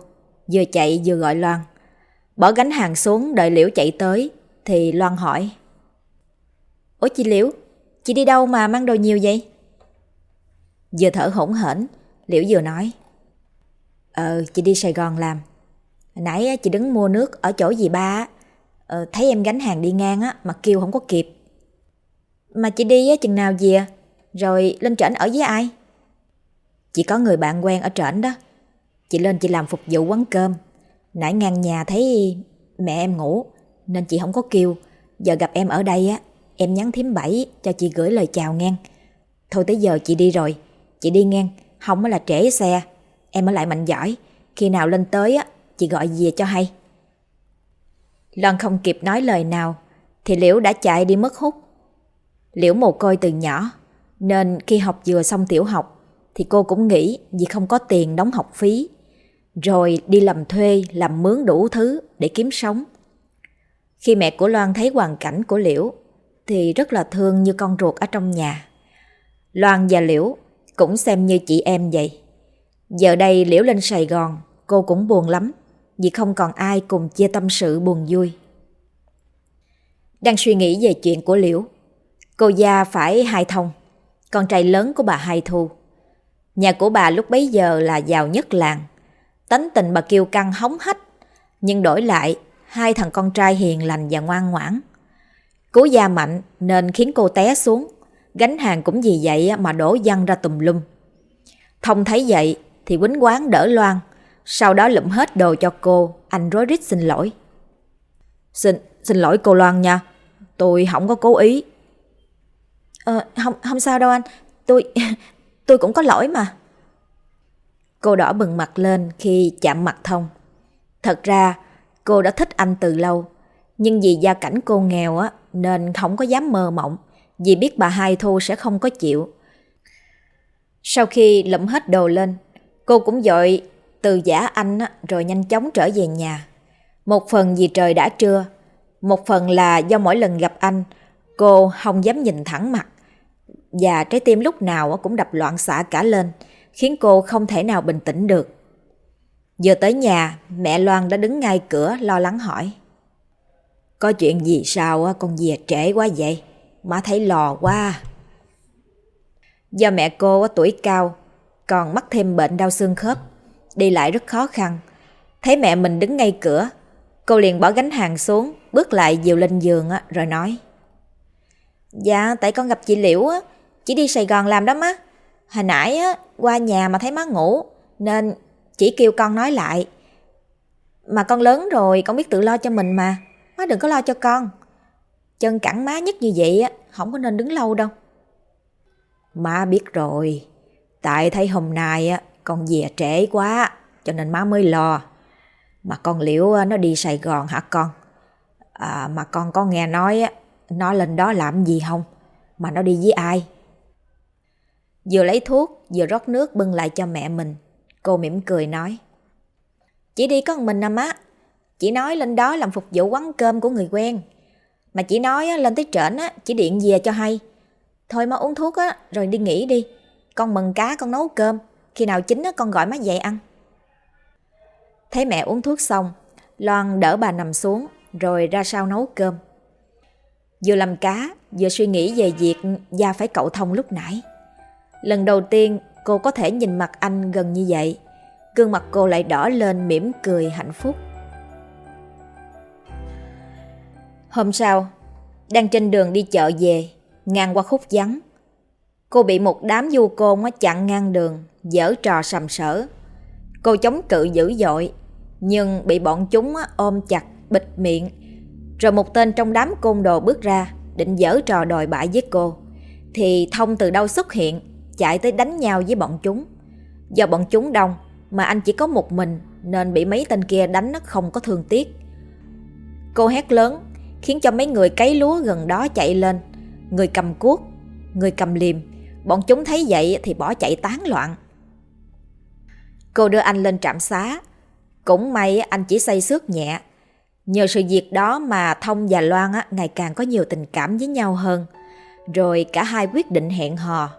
vừa chạy vừa gọi Loan. Bỏ gánh hàng xuống đợi Liễu chạy tới Thì Loan hỏi Ủa chị Liễu Chị đi đâu mà mang đồ nhiều vậy? Vừa thở hổn hển Liễu vừa nói. Ờ chị đi Sài Gòn làm. Nãy chị đứng mua nước ở chỗ gì ba ờ, Thấy em gánh hàng đi ngang á Mà kêu không có kịp. Mà chị đi á chừng nào về Rồi lên trển ở với ai? Chị có người bạn quen ở trển đó. Chị lên chị làm phục vụ quán cơm. Nãy ngang nhà thấy mẹ em ngủ Nên chị không có kêu. Giờ gặp em ở đây á Em nhắn thím bảy cho chị gửi lời chào ngang. Thôi tới giờ chị đi rồi. Chị đi ngang Không là trễ xe. Em ở lại mạnh giỏi. Khi nào lên tới á Chị gọi về cho hay. Loan không kịp nói lời nào Thì Liễu đã chạy đi mất hút. Liễu mồ côi từ nhỏ Nên khi học vừa xong tiểu học Thì cô cũng nghĩ vì không có tiền đóng học phí rồi đi làm thuê, làm mướn đủ thứ để kiếm sống. Khi mẹ của Loan thấy hoàn cảnh của Liễu thì rất là thương như con ruột ở trong nhà. Loan và Liễu cũng xem như chị em vậy. Giờ đây Liễu lên Sài Gòn, cô cũng buồn lắm vì không còn ai cùng chia tâm sự buồn vui. Đang suy nghĩ về chuyện của Liễu, cô gia phải hai thông, con trai lớn của bà Hai Thu. Nhà của bà lúc bấy giờ là giàu nhất làng, Tánh tình bà kiêu căng hóng hách, nhưng đổi lại hai thằng con trai hiền lành và ngoan ngoãn. Cố gia mạnh nên khiến cô té xuống, gánh hàng cũng vì vậy mà đổ văng ra tùm lum. Thông thấy vậy thì quýnh quán đỡ Loan, sau đó lụm hết đồ cho cô, anh rối rít xin lỗi. Xin, xin lỗi cô Loan nha, tôi không có cố ý. Ờ, không, không sao đâu anh, tôi... tôi cũng có lỗi mà. Cô đỏ bừng mặt lên khi chạm mặt Thông. Thật ra, cô đã thích anh từ lâu. Nhưng vì gia cảnh cô nghèo á, nên không có dám mơ mộng. Vì biết bà Hai Thu sẽ không có chịu. Sau khi lụm hết đồ lên, cô cũng dội từ giả anh rồi nhanh chóng trở về nhà. Một phần vì trời đã trưa, một phần là do mỗi lần gặp anh, cô không dám nhìn thẳng mặt. Và trái tim lúc nào cũng đập loạn xạ cả lên, khiến cô không thể nào bình tĩnh được. Vừa tới nhà, mẹ Loan đã đứng ngay cửa lo lắng hỏi. Có chuyện gì sao con về trễ quá vậy? Má thấy lò quá. Do mẹ cô tuổi cao, còn mắc thêm bệnh đau xương khớp, đi lại rất khó khăn. Thấy mẹ mình đứng ngay cửa, cô liền bỏ gánh hàng xuống, bước lại dìu lên giường rồi nói. Dạ, tại con gặp chị Liễu á, chỉ đi Sài Gòn làm đó má. Hồi nãy á, qua nhà mà thấy má ngủ, nên chỉ kêu con nói lại. Mà con lớn rồi, con biết tự lo cho mình mà. Má đừng có lo cho con. Chân cẳng má nhất như vậy á, không có nên đứng lâu đâu. Má biết rồi. Tại thấy hôm nay á, con về trễ quá, cho nên má mới lo. Mà con Liễu nó đi Sài Gòn hả con? À, mà con có nghe nói á, nó lên đó làm gì không? Mà nó đi với ai? Vừa lấy thuốc, vừa rót nước bưng lại cho mẹ mình. Cô mỉm cười nói. Chỉ đi có mình à má. Chỉ nói lên đó làm phục vụ quán cơm của người quen. Mà chỉ nói lên tới trển chỉ điện về cho hay. Thôi má uống thuốc á, rồi đi nghỉ đi. Con mừng cá con nấu cơm. Khi nào chín á, con gọi má dậy ăn. Thấy mẹ uống thuốc xong, Loan đỡ bà nằm xuống, rồi ra sau nấu cơm. Vừa làm cá, vừa suy nghĩ về việc gia phải cậu thông lúc nãy. Lần đầu tiên cô có thể nhìn mặt anh gần như vậy. Gương mặt cô lại đỏ lên mỉm cười hạnh phúc. Hôm sau, đang trên đường đi chợ về, ngang qua khúc vắng. Cô bị một đám du côn chặn ngang đường, dở trò sầm sỡ. Cô chống cự dữ dội, nhưng bị bọn chúng ôm chặt, bịt miệng. Rồi một tên trong đám côn đồ bước ra, định dở trò đòi bại với cô. Thì Thông từ đâu xuất hiện, chạy tới đánh nhau với bọn chúng. Do bọn chúng đông, mà anh chỉ có một mình, nên bị mấy tên kia đánh nó không có thương tiếc. Cô hét lớn, khiến cho mấy người cấy lúa gần đó chạy lên. Người cầm cuốc, người cầm liềm. Bọn chúng thấy vậy thì bỏ chạy tán loạn. Cô đưa anh lên trạm xá. Cũng may anh chỉ say xước nhẹ. Nhờ sự việc đó mà Thông và Loan ngày càng có nhiều tình cảm với nhau hơn. Rồi cả hai quyết định hẹn hò.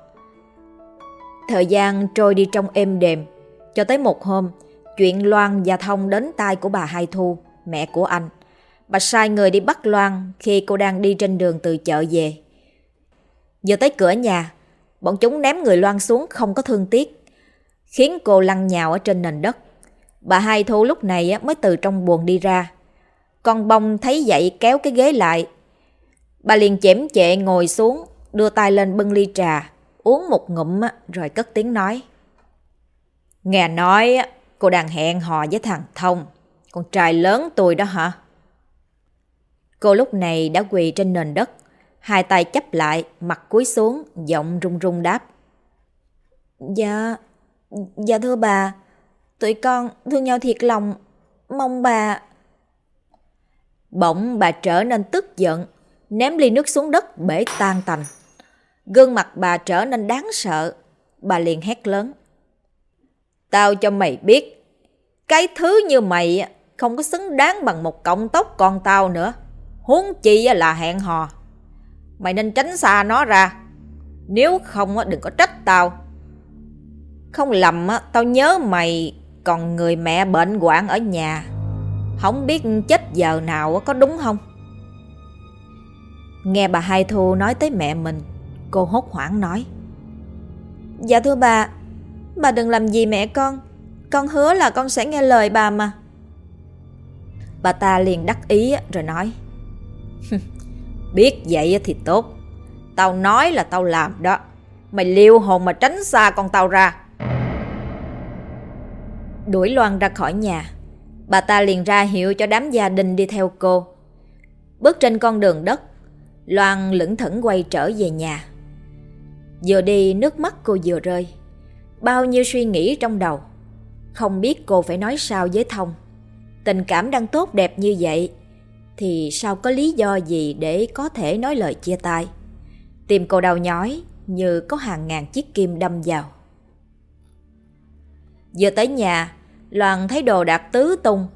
Thời gian trôi đi trong êm đềm. Cho tới một hôm, chuyện Loan và Thông đến tai của bà Hai Thu, mẹ của anh. Bà sai người đi bắt Loan khi cô đang đi trên đường từ chợ về. Giờ tới cửa nhà, bọn chúng ném người Loan xuống không có thương tiếc, khiến cô lăn nhào ở trên nền đất. Bà Hai Thu lúc này mới từ trong buồn đi ra. Con bông thấy vậy kéo cái ghế lại. Bà liền chém chệ ngồi xuống, đưa tay lên bưng ly trà, uống một ngụm rồi cất tiếng nói. Nghe nói cô đang hẹn hò với thằng Thông, con trai lớn tôi đó hả? Cô lúc này đã quỳ trên nền đất, hai tay chấp lại, mặt cúi xuống, giọng run run đáp. Dạ, dạ thưa bà, tụi con thương nhau thiệt lòng, mong bà... Bỗng bà trở nên tức giận, ném ly nước xuống đất bể tan tành. Gương mặt bà trở nên đáng sợ, bà liền hét lớn. Tao cho mày biết, cái thứ như mày không có xứng đáng bằng một cọng tóc con tao nữa. Huống chi là hẹn hò. Mày nên tránh xa nó ra. Nếu không đừng có trách tao. Không lầm tao nhớ mày còn người mẹ bệnh hoạn ở nhà. Không biết chết giờ nào có đúng không? Nghe bà Hai Thu nói tới mẹ mình, cô hốt hoảng nói. Dạ thưa bà, bà đừng làm gì mẹ con. Con hứa là con sẽ nghe lời bà mà. Bà ta liền đắc ý rồi nói. Biết vậy thì tốt. Tao nói là tao làm đó. Mày liêu hồn mà tránh xa con tao ra. Đuổi Loan ra khỏi nhà. Bà ta liền ra hiệu cho đám gia đình đi theo cô. Bước trên con đường đất, Loan lững thững quay trở về nhà. Vừa đi nước mắt cô vừa rơi. Bao nhiêu suy nghĩ trong đầu. Không biết cô phải nói sao với Thông. Tình cảm đang tốt đẹp như vậy thì sao có lý do gì để có thể nói lời chia tay. Tim cô đau nhói như có hàng ngàn chiếc kim đâm vào. Vừa tới nhà, Loan thấy đồ đạc tứ tung,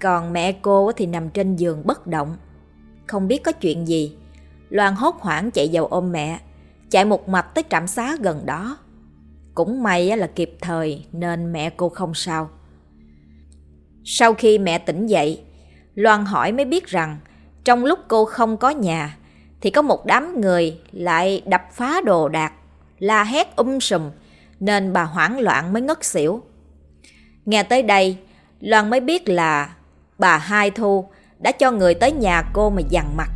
còn mẹ cô thì nằm trên giường bất động. Không biết có chuyện gì, Loan hốt hoảng chạy vào ôm mẹ, chạy một mạch tới trạm xá gần đó. Cũng may là kịp thời nên mẹ cô không sao. Sau khi mẹ tỉnh dậy, Loan hỏi mới biết rằng trong lúc cô không có nhà thì có một đám người lại đập phá đồ đạc, la hét um sùm nên bà hoảng loạn mới ngất xỉu. Nghe tới đây, Loan mới biết là bà Hai Thu đã cho người tới nhà cô mà dằn mặt.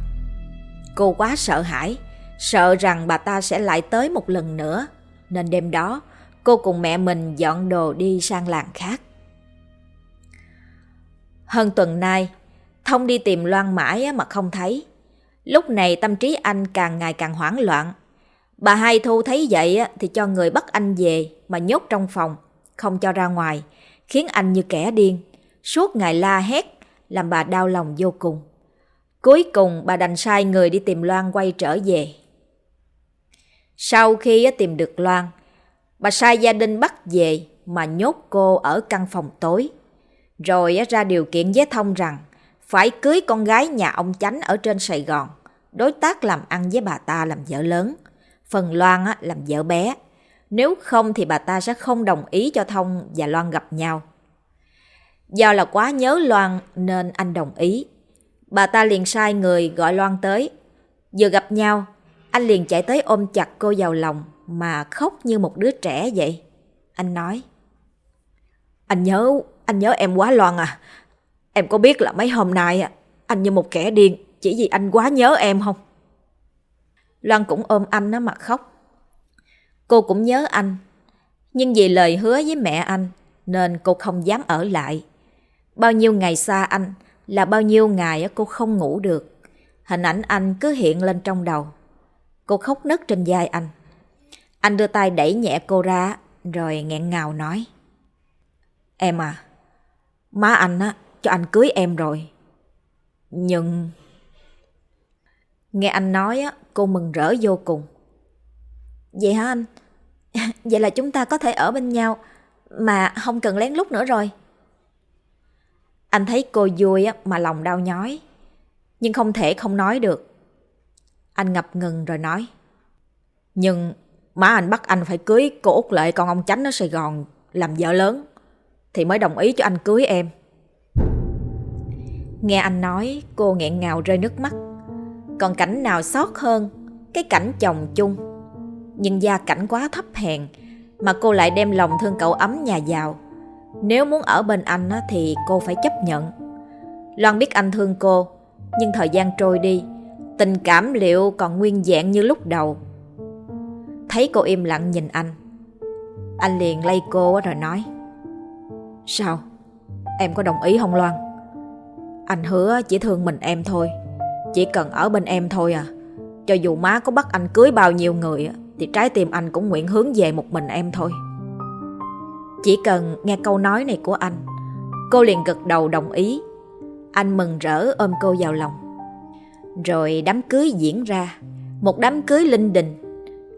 Cô quá sợ hãi, sợ rằng bà ta sẽ lại tới một lần nữa, nên đêm đó cô cùng mẹ mình dọn đồ đi sang làng khác. Hơn tuần nay, Thông đi tìm Loan mãi mà không thấy. Lúc này tâm trí anh càng ngày càng hoảng loạn. Bà Hai Thu thấy vậy thì cho người bắt anh về mà nhốt trong phòng, không cho ra ngoài, khiến anh như kẻ điên. Suốt ngày la hét, làm bà đau lòng vô cùng. Cuối cùng bà đành sai người đi tìm Loan quay trở về. Sau khi tìm được Loan, bà sai gia đình bắt về mà nhốt cô ở căn phòng tối. Rồi ra điều kiện với Thông rằng phải cưới con gái nhà ông Chánh ở trên Sài Gòn, đối tác làm ăn với bà ta làm vợ lớn, phần Loan làm vợ bé. Nếu không thì bà ta sẽ không đồng ý cho Thông và Loan gặp nhau. Do là quá nhớ Loan nên anh đồng ý. Bà ta liền sai người gọi Loan tới. Vừa gặp nhau, anh liền chạy tới ôm chặt cô vào lòng mà khóc như một đứa trẻ vậy. Anh nói. Anh nhớ, anh nhớ em quá Loan à. Em có biết là mấy hôm nay anh như một kẻ điên chỉ vì anh quá nhớ em không? Loan cũng ôm anh nó mà khóc. Cô cũng nhớ anh, nhưng vì lời hứa với mẹ anh nên cô không dám ở lại. Bao nhiêu ngày xa anh là bao nhiêu ngày cô không ngủ được. Hình ảnh anh cứ hiện lên trong đầu. Cô khóc nấc trên vai anh. Anh đưa tay đẩy nhẹ cô ra rồi nghẹn ngào nói. Em à, má anh á, cho anh cưới em rồi. Nhưng... Nghe anh nói á, cô mừng rỡ vô cùng. Vậy hả anh? Vậy là chúng ta có thể ở bên nhau mà không cần lén lút nữa rồi. Anh thấy cô vui á, mà lòng đau nhói. Nhưng không thể không nói được. Anh ngập ngừng rồi nói. Nhưng má anh bắt anh phải cưới cô Út Lệ con ông Chánh ở Sài Gòn làm vợ lớn. Thì mới đồng ý cho anh cưới em. Nghe anh nói, cô nghẹn ngào rơi nước mắt. Còn cảnh nào xót hơn, Cái cảnh chồng chung. Nhưng gia cảnh quá thấp hèn, Mà cô lại đem lòng thương cậu ấm nhà giàu. Nếu muốn ở bên anh thì cô phải chấp nhận. Loan biết anh thương cô, Nhưng thời gian trôi đi, Tình cảm liệu còn nguyên vẹn như lúc đầu. Thấy cô im lặng nhìn anh Anh liền lay cô rồi nói, Sao? Em có đồng ý không Loan? Anh hứa chỉ thương mình em thôi. Chỉ cần ở bên em thôi à. Cho dù má có bắt anh cưới bao nhiêu người Thì trái tim anh cũng nguyện hướng về một mình em thôi. Chỉ cần nghe câu nói này của anh, Cô liền gật đầu đồng ý. Anh mừng rỡ ôm cô vào lòng. Rồi đám cưới diễn ra. Một đám cưới linh đình.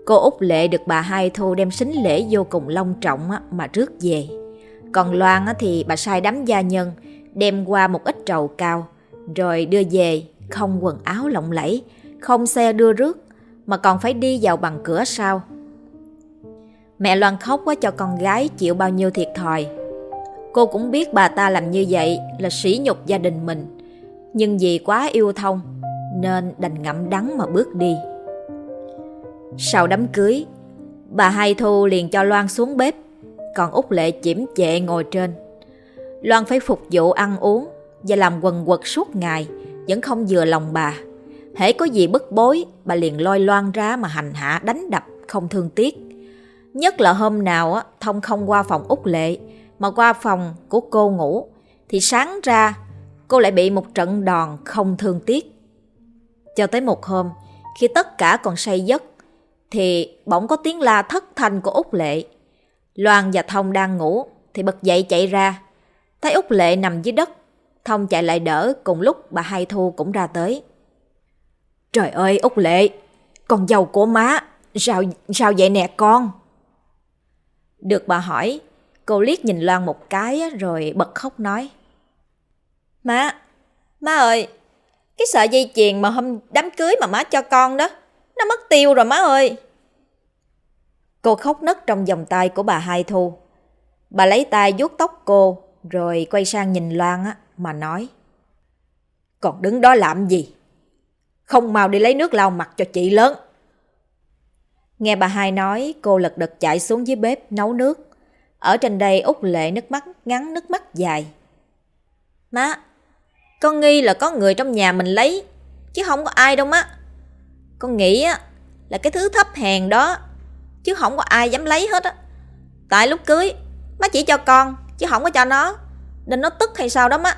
Cô Út Lệ được bà Hai Thu đem sính lễ vô cùng long trọng mà rước về. Còn Loan thì bà sai đám gia nhân đem qua một ít trầu cao, rồi đưa về, không quần áo lộng lẫy, không xe đưa rước, mà còn phải đi vào bằng cửa sau. Mẹ Loan khóc quá cho con gái chịu bao nhiêu thiệt thòi. Cô cũng biết bà ta làm như vậy là sỉ nhục gia đình mình, nhưng vì quá yêu thông nên đành ngậm đắng mà bước đi. Sau đám cưới, bà Hai Thu liền cho Loan xuống bếp, còn Út Lệ chĩm chệ ngồi trên. Loan phải phục vụ ăn uống và làm quần quật suốt ngày, vẫn không vừa lòng bà. Hễ có gì bức bối, bà liền lôi Loan ra mà hành hạ đánh đập, không thương tiếc. Nhất là hôm nào Thông không qua phòng út lệ, mà qua phòng của cô ngủ, thì sáng ra cô lại bị một trận đòn không thương tiếc. Cho tới một hôm, khi tất cả còn say giấc, thì bỗng có tiếng la thất thanh của Úc Lệ. Loan và Thông đang ngủ thì bật dậy chạy ra. Thấy Úc Lệ nằm dưới đất, Thông chạy lại đỡ cùng lúc bà Hai Thu cũng ra tới. Trời ơi Úc Lệ, con dâu của má, sao, sao vậy nè con? Được bà hỏi, cô liếc nhìn Loan một cái rồi bật khóc nói. Má, má ơi, cái sợi dây chuyền mà hôm đám cưới mà má cho con đó, nó mất tiêu rồi má ơi. Cô khóc nấc trong vòng tay của bà Hai Thu. Bà lấy tay vuốt tóc cô, rồi quay sang nhìn Loan á, mà nói. Còn đứng đó làm gì? Không mau đi lấy nước lau mặt cho chị lớn. Nghe bà hai nói, cô lật đật chạy xuống dưới bếp nấu nước. Ở trên đây út lệ nước mắt ngắn nước mắt dài. Má, con nghi là có người trong nhà mình lấy, chứ không có ai đâu má. Con nghĩ á là cái thứ thấp hèn đó, chứ không có ai dám lấy hết á. Tại lúc cưới, má chỉ cho con, chứ không có cho nó. Nên nó tức hay sao đó má.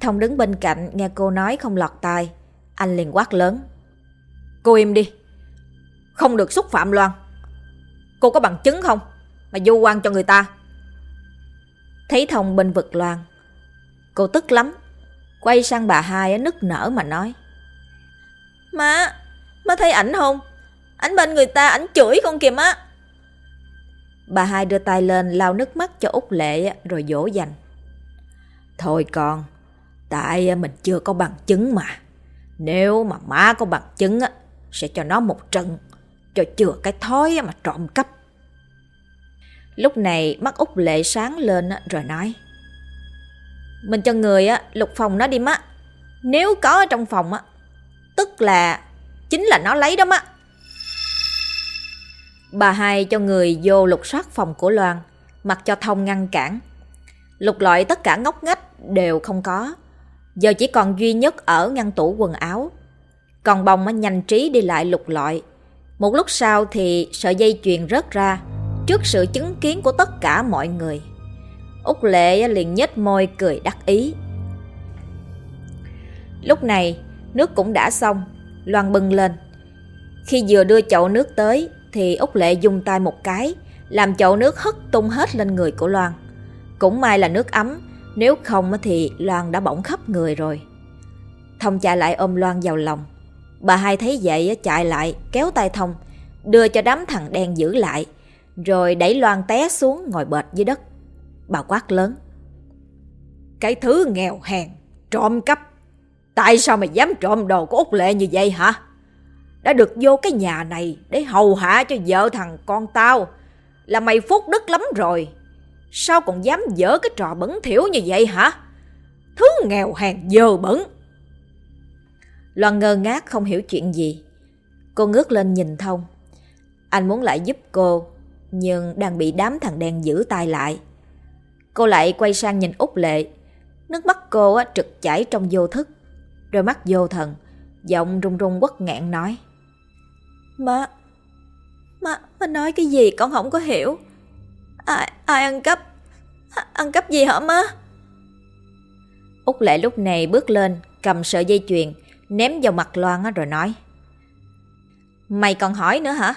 Thông đứng bên cạnh nghe cô nói không lọt tai. Anh liền quát lớn. Cô im đi. Không được xúc phạm Loan. Cô có bằng chứng không? Mà vô quan cho người ta. Thấy Thông bên vực Loan. Cô tức lắm. Quay sang bà hai nức nở mà nói. Má, má thấy ảnh không? Ảnh bên người ta, ảnh chửi con kìa má. Bà hai đưa tay lên lau nước mắt cho Út Lệ rồi dỗ dành. Thôi con, tại mình chưa có bằng chứng mà. Nếu mà má có bằng chứng á, sẽ cho nó một trận, cho chừa cái thói mà trộm cắp. Lúc này mắt Út Lệ sáng lên rồi nói. Mình cho người á, lục phòng nó đi má. Nếu có ở trong phòng á, tức là chính là nó lấy đó má. Bà hai cho người vô lục soát phòng của Loan, mặc cho Thông ngăn cản. Lục loại tất cả ngóc ngách đều không có. Giờ chỉ còn duy nhất ở ngăn tủ quần áo. Còn bông nhanh trí đi lại lục lọi. Một lúc sau thì sợi dây chuyền rớt ra, trước sự chứng kiến của tất cả mọi người. Úc Lệ liền nhếch môi cười đắc ý. Lúc này, nước cũng đã xong, Loan bưng lên. Khi vừa đưa chậu nước tới thì Úc Lệ dùng tay một cái, làm chậu nước hất tung hết lên người của Loan. Cũng may là nước ấm, nếu không thì Loan đã bỏng khắp người rồi. Thông chạy lại ôm Loan vào lòng. Bà hai thấy vậy chạy lại kéo tay Thông, đưa cho đám thằng đen giữ lại, rồi đẩy Loan té xuống ngồi bệt dưới đất. Bà quát lớn. Cái thứ nghèo hèn, trộm cắp. Tại sao mày dám trộm đồ của Úc Lệ như vậy hả? Đã được vô cái nhà này để hầu hạ cho vợ thằng con tao. Là mày phúc đức lắm rồi. Sao còn dám dở cái trò bẩn thỉu như vậy hả? Thứ nghèo hèn dơ bẩn. Loan ngơ ngác không hiểu chuyện gì. Cô ngước lên nhìn Thông. Anh muốn lại giúp cô, nhưng đang bị đám thằng đen giữ tay lại. Cô lại quay sang nhìn Úc Lệ. Nước mắt cô trực chảy trong vô thức. Đôi mắt vô thần, giọng run run quất ngạn nói. Má, má, má nói cái gì con không có hiểu. Ai, ai ăn cắp? Ăn cắp gì hả má? Úc Lệ lúc này bước lên, cầm sợi dây chuyền, ném vào mặt Loan rồi nói. Mày còn hỏi nữa hả?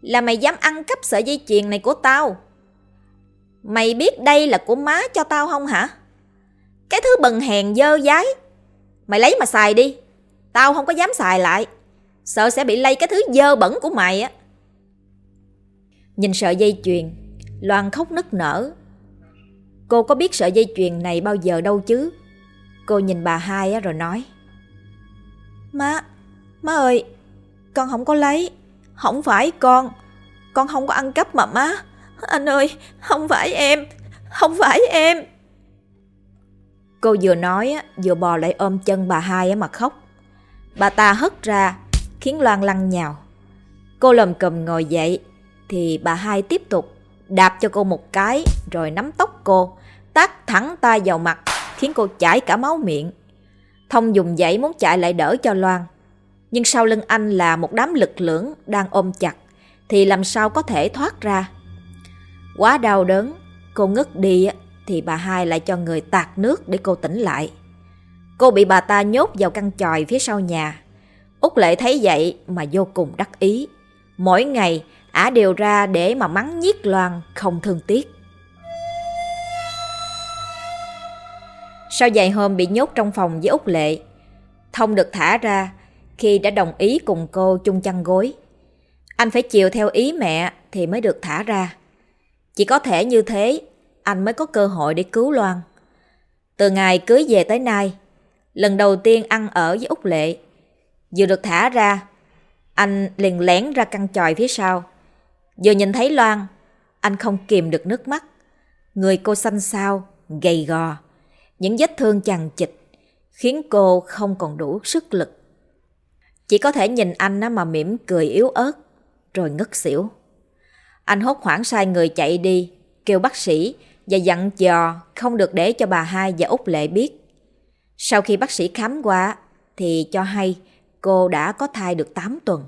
Là mày dám ăn cắp sợi dây chuyền này của tao? Mày biết đây là của má cho tao không hả? Cái thứ bần hèn dơ dái. Mày lấy mà xài đi. Tao không có dám xài lại. Sợ sẽ bị lây cái thứ dơ bẩn của mày á. Nhìn sợi dây chuyền, Loan khóc nức nở. Cô có biết sợi dây chuyền này bao giờ đâu chứ? Cô nhìn bà hai rồi nói. Má, má ơi, con không có lấy. Không phải con. Con không có ăn cắp mà má. Anh ơi, không phải em, không phải em. Cô vừa nói, vừa bò lại ôm chân bà hai mà khóc. Bà ta hất ra, khiến Loan lăn nhào. Cô lầm cầm ngồi dậy, thì bà hai tiếp tục đạp cho cô một cái, rồi nắm tóc cô, tát thẳng tay vào mặt, khiến cô chảy cả máu miệng. Thông dùng dãy muốn chạy lại đỡ cho Loan. Nhưng sau lưng anh là một đám lực lưỡng đang ôm chặt, thì làm sao có thể thoát ra. Quá đau đớn, cô ngất đi thì bà hai lại cho người tạt nước để cô tỉnh lại. Cô bị bà ta nhốt vào căn tròi phía sau nhà. Úc Lệ thấy vậy mà vô cùng đắc ý. Mỗi ngày, ả đều ra để mà mắng nhiếc Loan không thương tiếc. Sau vài hôm bị nhốt trong phòng với Úc Lệ, Thông được thả ra khi đã đồng ý cùng cô chung chăn gối. Anh phải chiều theo ý mẹ thì mới được thả ra. Chỉ có thể như thế, anh mới có cơ hội để cứu Loan. Từ ngày cưới về tới nay, lần đầu tiên ăn ở với Úc Lệ, vừa được thả ra, anh liền lén ra căn tròi phía sau. Vừa nhìn thấy Loan, anh không kìm được nước mắt. Người cô xanh xao, gầy gò, những vết thương chằng chịt, khiến cô không còn đủ sức lực. Chỉ có thể nhìn anh mà mỉm cười yếu ớt, rồi ngất xỉu. Anh hốt hoảng sai người chạy đi, kêu bác sĩ và dặn dò không được để cho bà hai và Út Lệ biết. Sau khi bác sĩ khám qua thì cho hay cô đã có thai được 8 tuần.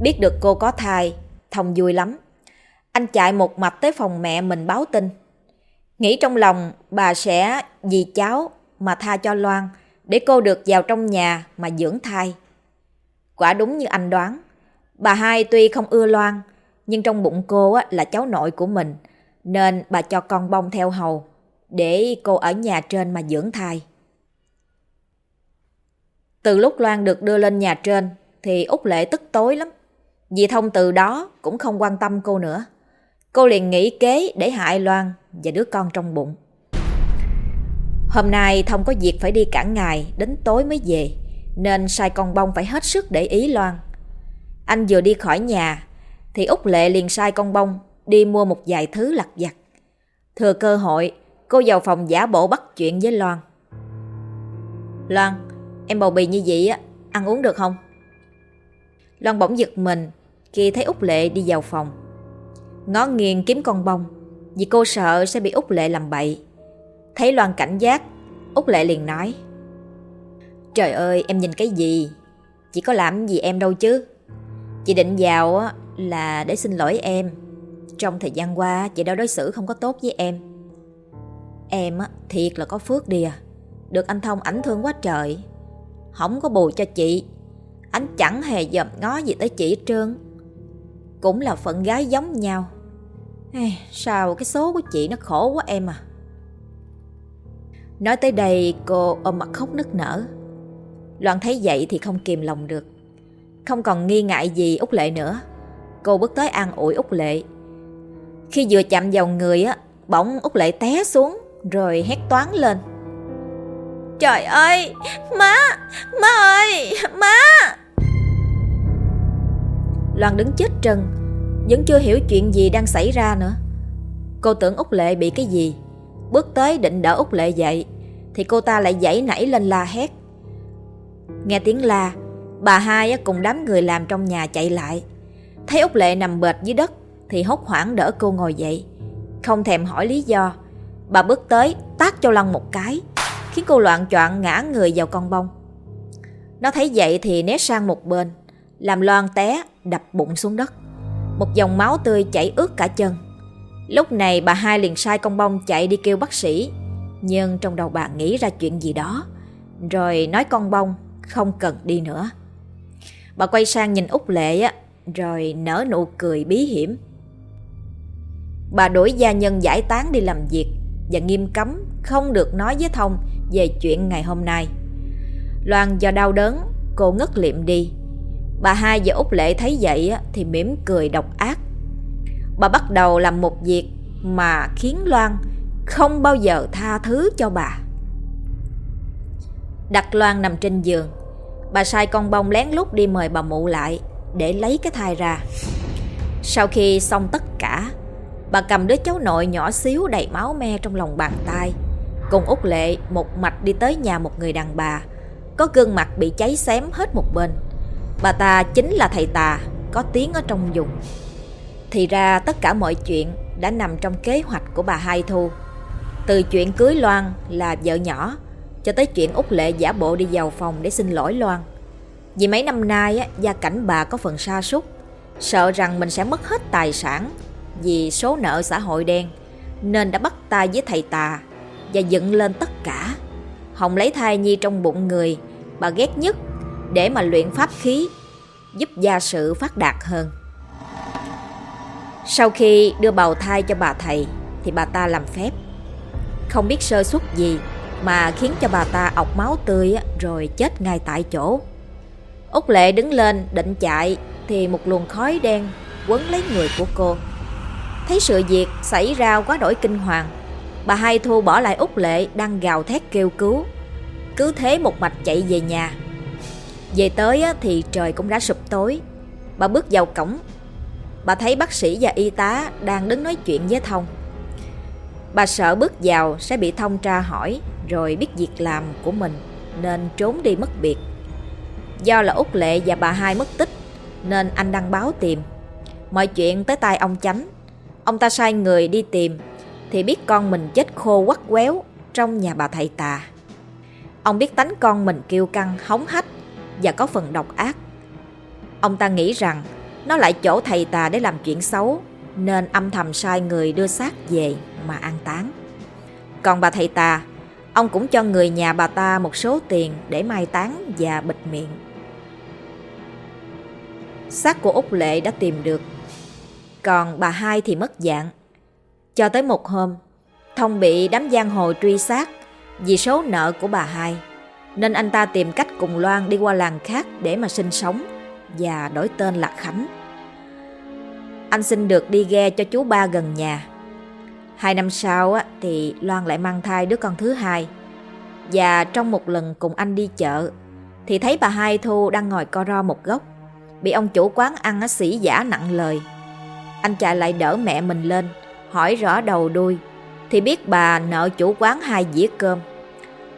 Biết được cô có thai, Thông vui lắm. Anh chạy một mạch tới phòng mẹ mình báo tin. Nghĩ trong lòng bà sẽ vì cháu mà tha cho Loan để cô được vào trong nhà mà dưỡng thai. Quả đúng như anh đoán, bà hai tuy không ưa Loan, nhưng trong bụng cô là cháu nội của mình, nên bà cho con bông theo hầu để cô ở nhà trên mà dưỡng thai. Từ lúc Loan được đưa lên nhà trên thì Út Lệ tức tối lắm. Dì Thông từ đó cũng không quan tâm cô nữa. Cô liền nghĩ kế để hại Loan và đứa con trong bụng. Hôm nay Thông có việc phải đi cả ngày, đến tối mới về, nên sai con bông phải hết sức để ý Loan. Anh vừa đi khỏi nhà, thì Úc Lệ liền sai con bông đi mua một vài thứ lặt vặt. Thừa cơ hội, cô vào phòng giả bộ bắt chuyện với Loan. Loan, em bầu bì như vậy á, ăn uống được không? Loan bỗng giật mình khi thấy Úc Lệ đi vào phòng. Ngó nghiêng kiếm con bông, vì cô sợ sẽ bị Úc Lệ làm bậy. Thấy Loan cảnh giác, Úc Lệ liền nói. Trời ơi, em nhìn cái gì? Chị có làm gì em đâu chứ? Chị định vào là để xin lỗi em. Trong thời gian qua, chị đã đối xử không có tốt với em. Em thiệt là có phước đi à. Được anh Thông ảnh thương quá trời. Không có bù cho chị. Anh chẳng hề dòm ngó gì tới chị hết trơn. Cũng là phận gái giống nhau. Ê, sao cái số của chị nó khổ quá em à. Nói tới đây cô ôm mặt khóc nức nở. Loan thấy vậy thì không kìm lòng được. Không còn nghi ngại gì Úc Lệ nữa. Cô bước tới an ủi Úc Lệ. Khi vừa chạm vào người á, bỗng Úc Lệ té xuống rồi hét toán lên. Trời ơi, má, má ơi, má. Loan đứng chết trần vẫn chưa hiểu chuyện gì đang xảy ra nữa. Cô tưởng Úc Lệ bị cái gì, bước tới định đỡ Úc Lệ dậy, thì cô ta lại dãy nảy lên la hét. Nghe tiếng la, bà hai cùng đám người làm trong nhà chạy lại. Thấy Úc Lệ nằm bệt dưới đất thì hốt hoảng đỡ cô ngồi dậy. Không thèm hỏi lý do, bà bước tới tát cho Long một cái, khiến cô loạn choạng ngã người vào con bông. Nó thấy vậy thì né sang một bên, làm Loan té đập bụng xuống đất. Một dòng máu tươi chảy ướt cả chân. Lúc này bà hai liền sai con bông chạy đi kêu bác sĩ nhưng trong đầu bà nghĩ ra chuyện gì đó Rồi nói con bông không cần đi nữa Bà quay sang nhìn Úc Lệ á Rồi nở nụ cười bí hiểm Bà đuổi gia nhân giải tán đi làm việc và nghiêm cấm không được nói với Thông Về chuyện ngày hôm nay Loan do đau đớn Cô ngất liệm đi Bà hai và Úc Lệ thấy vậy Thì mỉm cười độc ác Bà bắt đầu làm một việc Mà khiến Loan không bao giờ tha thứ cho bà. Đặt Loan nằm trên giường, bà sai con bông lén lút đi mời bà mụ lại để lấy cái thai ra. Sau khi xong tất cả, bà cầm đứa cháu nội nhỏ xíu đầy máu me trong lòng bàn tay, cùng Út Lệ một mạch đi tới nhà một người đàn bà, có gương mặt bị cháy xém hết một bên. Bà ta chính là thầy tà, có tiếng ở trong vùng. Thì ra tất cả mọi chuyện đã nằm trong kế hoạch của bà Hai Thu. Từ chuyện cưới Loan là vợ nhỏ cho tới chuyện Úc Lệ giả bộ đi vào phòng để xin lỗi Loan. Vì mấy năm nay gia cảnh bà có phần sa sút sợ rằng mình sẽ mất hết tài sản vì số nợ xã hội đen nên đã bắt tay với thầy tà và dựng lên tất cả. Hồng lấy thai nhi trong bụng người bà ghét nhất để mà luyện pháp khí, giúp gia sự phát đạt hơn. Sau khi đưa bào thai cho bà thầy thì bà ta làm phép. Không biết sơ suất gì mà khiến cho bà ta ọc máu tươi rồi chết ngay tại chỗ. Úc Lệ đứng lên định chạy thì một luồng khói đen quấn lấy người của cô. Thấy sự việc xảy ra quá đổi kinh hoàng, bà Hai Thu bỏ lại Úc Lệ đang gào thét kêu cứu. Cứ thế một mạch chạy về nhà. Về tới thì trời cũng đã sụp tối. Bà bước vào cổng. Bà thấy bác sĩ và y tá đang đứng nói chuyện với Thông. Bà sợ bước vào sẽ bị Thông tra hỏi rồi biết việc làm của mình nên trốn đi mất biệt. Do là Úc Lệ và bà hai mất tích nên anh đăng báo tìm. Mọi chuyện tới tay ông chánh. Ông ta sai người đi tìm thì biết con mình chết khô quắt quéo trong nhà bà thầy tà. Ông biết tánh con mình kiêu căng, hống hách và có phần độc ác. Ông ta nghĩ rằng nó lại chỗ thầy tà để làm chuyện xấu nên âm thầm sai người đưa xác về mà an táng. Còn bà thầy tà, ông cũng cho người nhà bà ta một số tiền để mai táng và bịt miệng. Xác của Úc Lệ đã tìm được, còn bà hai thì mất dạng. Cho tới một hôm, Thông bị đám giang hồ truy sát vì số nợ của bà hai, nên anh ta tìm cách cùng Loan đi qua làng khác để mà sinh sống và đổi tên là Khánh. Anh xin được đi ghe cho chú ba gần nhà. Hai năm sau thì Loan lại mang thai đứa con thứ hai. Và trong một lần cùng anh đi chợ, thì thấy bà Hai Thu đang ngồi co ro một góc. Bị ông chủ quán ăn xỉ giả nặng lời. Anh chạy lại đỡ mẹ mình lên, hỏi rõ đầu đuôi. Thì biết bà nợ chủ quán hai dĩa cơm.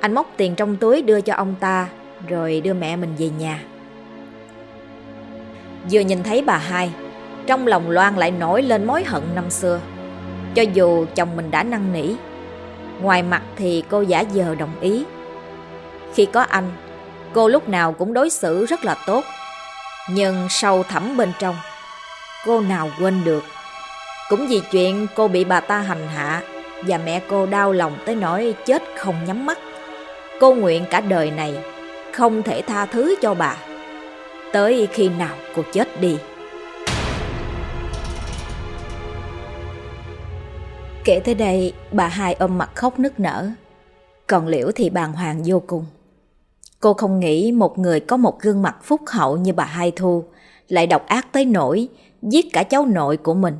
Anh móc tiền trong túi đưa cho ông ta, rồi đưa mẹ mình về nhà. Vừa nhìn thấy bà hai, trong lòng Loan lại nổi lên mối hận năm xưa. Cho dù chồng mình đã năn nỉ, ngoài mặt thì cô giả vờ đồng ý. Khi có anh, cô lúc nào cũng đối xử rất là tốt. Nhưng sâu thẳm bên trong, cô nào quên được. Cũng vì chuyện cô bị bà ta hành hạ và mẹ cô đau lòng tới nỗi chết không nhắm mắt. Cô nguyện cả đời này không thể tha thứ cho bà. Tới khi nào cô chết đi. Kể tới đây, bà hai ôm mặt khóc nức nở. Còn Liễu thì bàng hoàng vô cùng. Cô không nghĩ một người có một gương mặt phúc hậu như bà Hai Thu lại độc ác tới nỗi giết cả cháu nội của mình.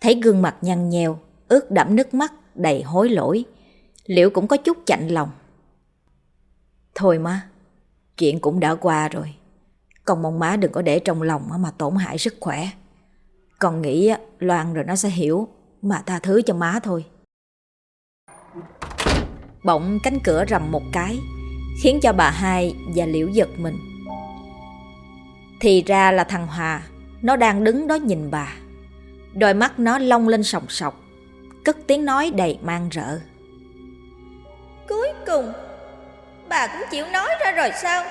Thấy gương mặt nhăn nheo, ướt đẫm nước mắt, đầy hối lỗi, Liễu cũng có chút chạnh lòng. Thôi má, chuyện cũng đã qua rồi. Con mong má đừng có để trong lòng mà tổn hại sức khỏe. Con nghĩ Loan rồi nó sẽ hiểu mà tha thứ cho má thôi. Bỗng cánh cửa rầm một cái, khiến cho bà hai và Liễu giật mình. Thì ra là thằng Hòa, nó đang đứng đó nhìn bà. Đôi mắt nó long lên sòng sọc, cất tiếng nói đầy mang rợ. Cuối cùng, bà cũng chịu nói ra rồi sao?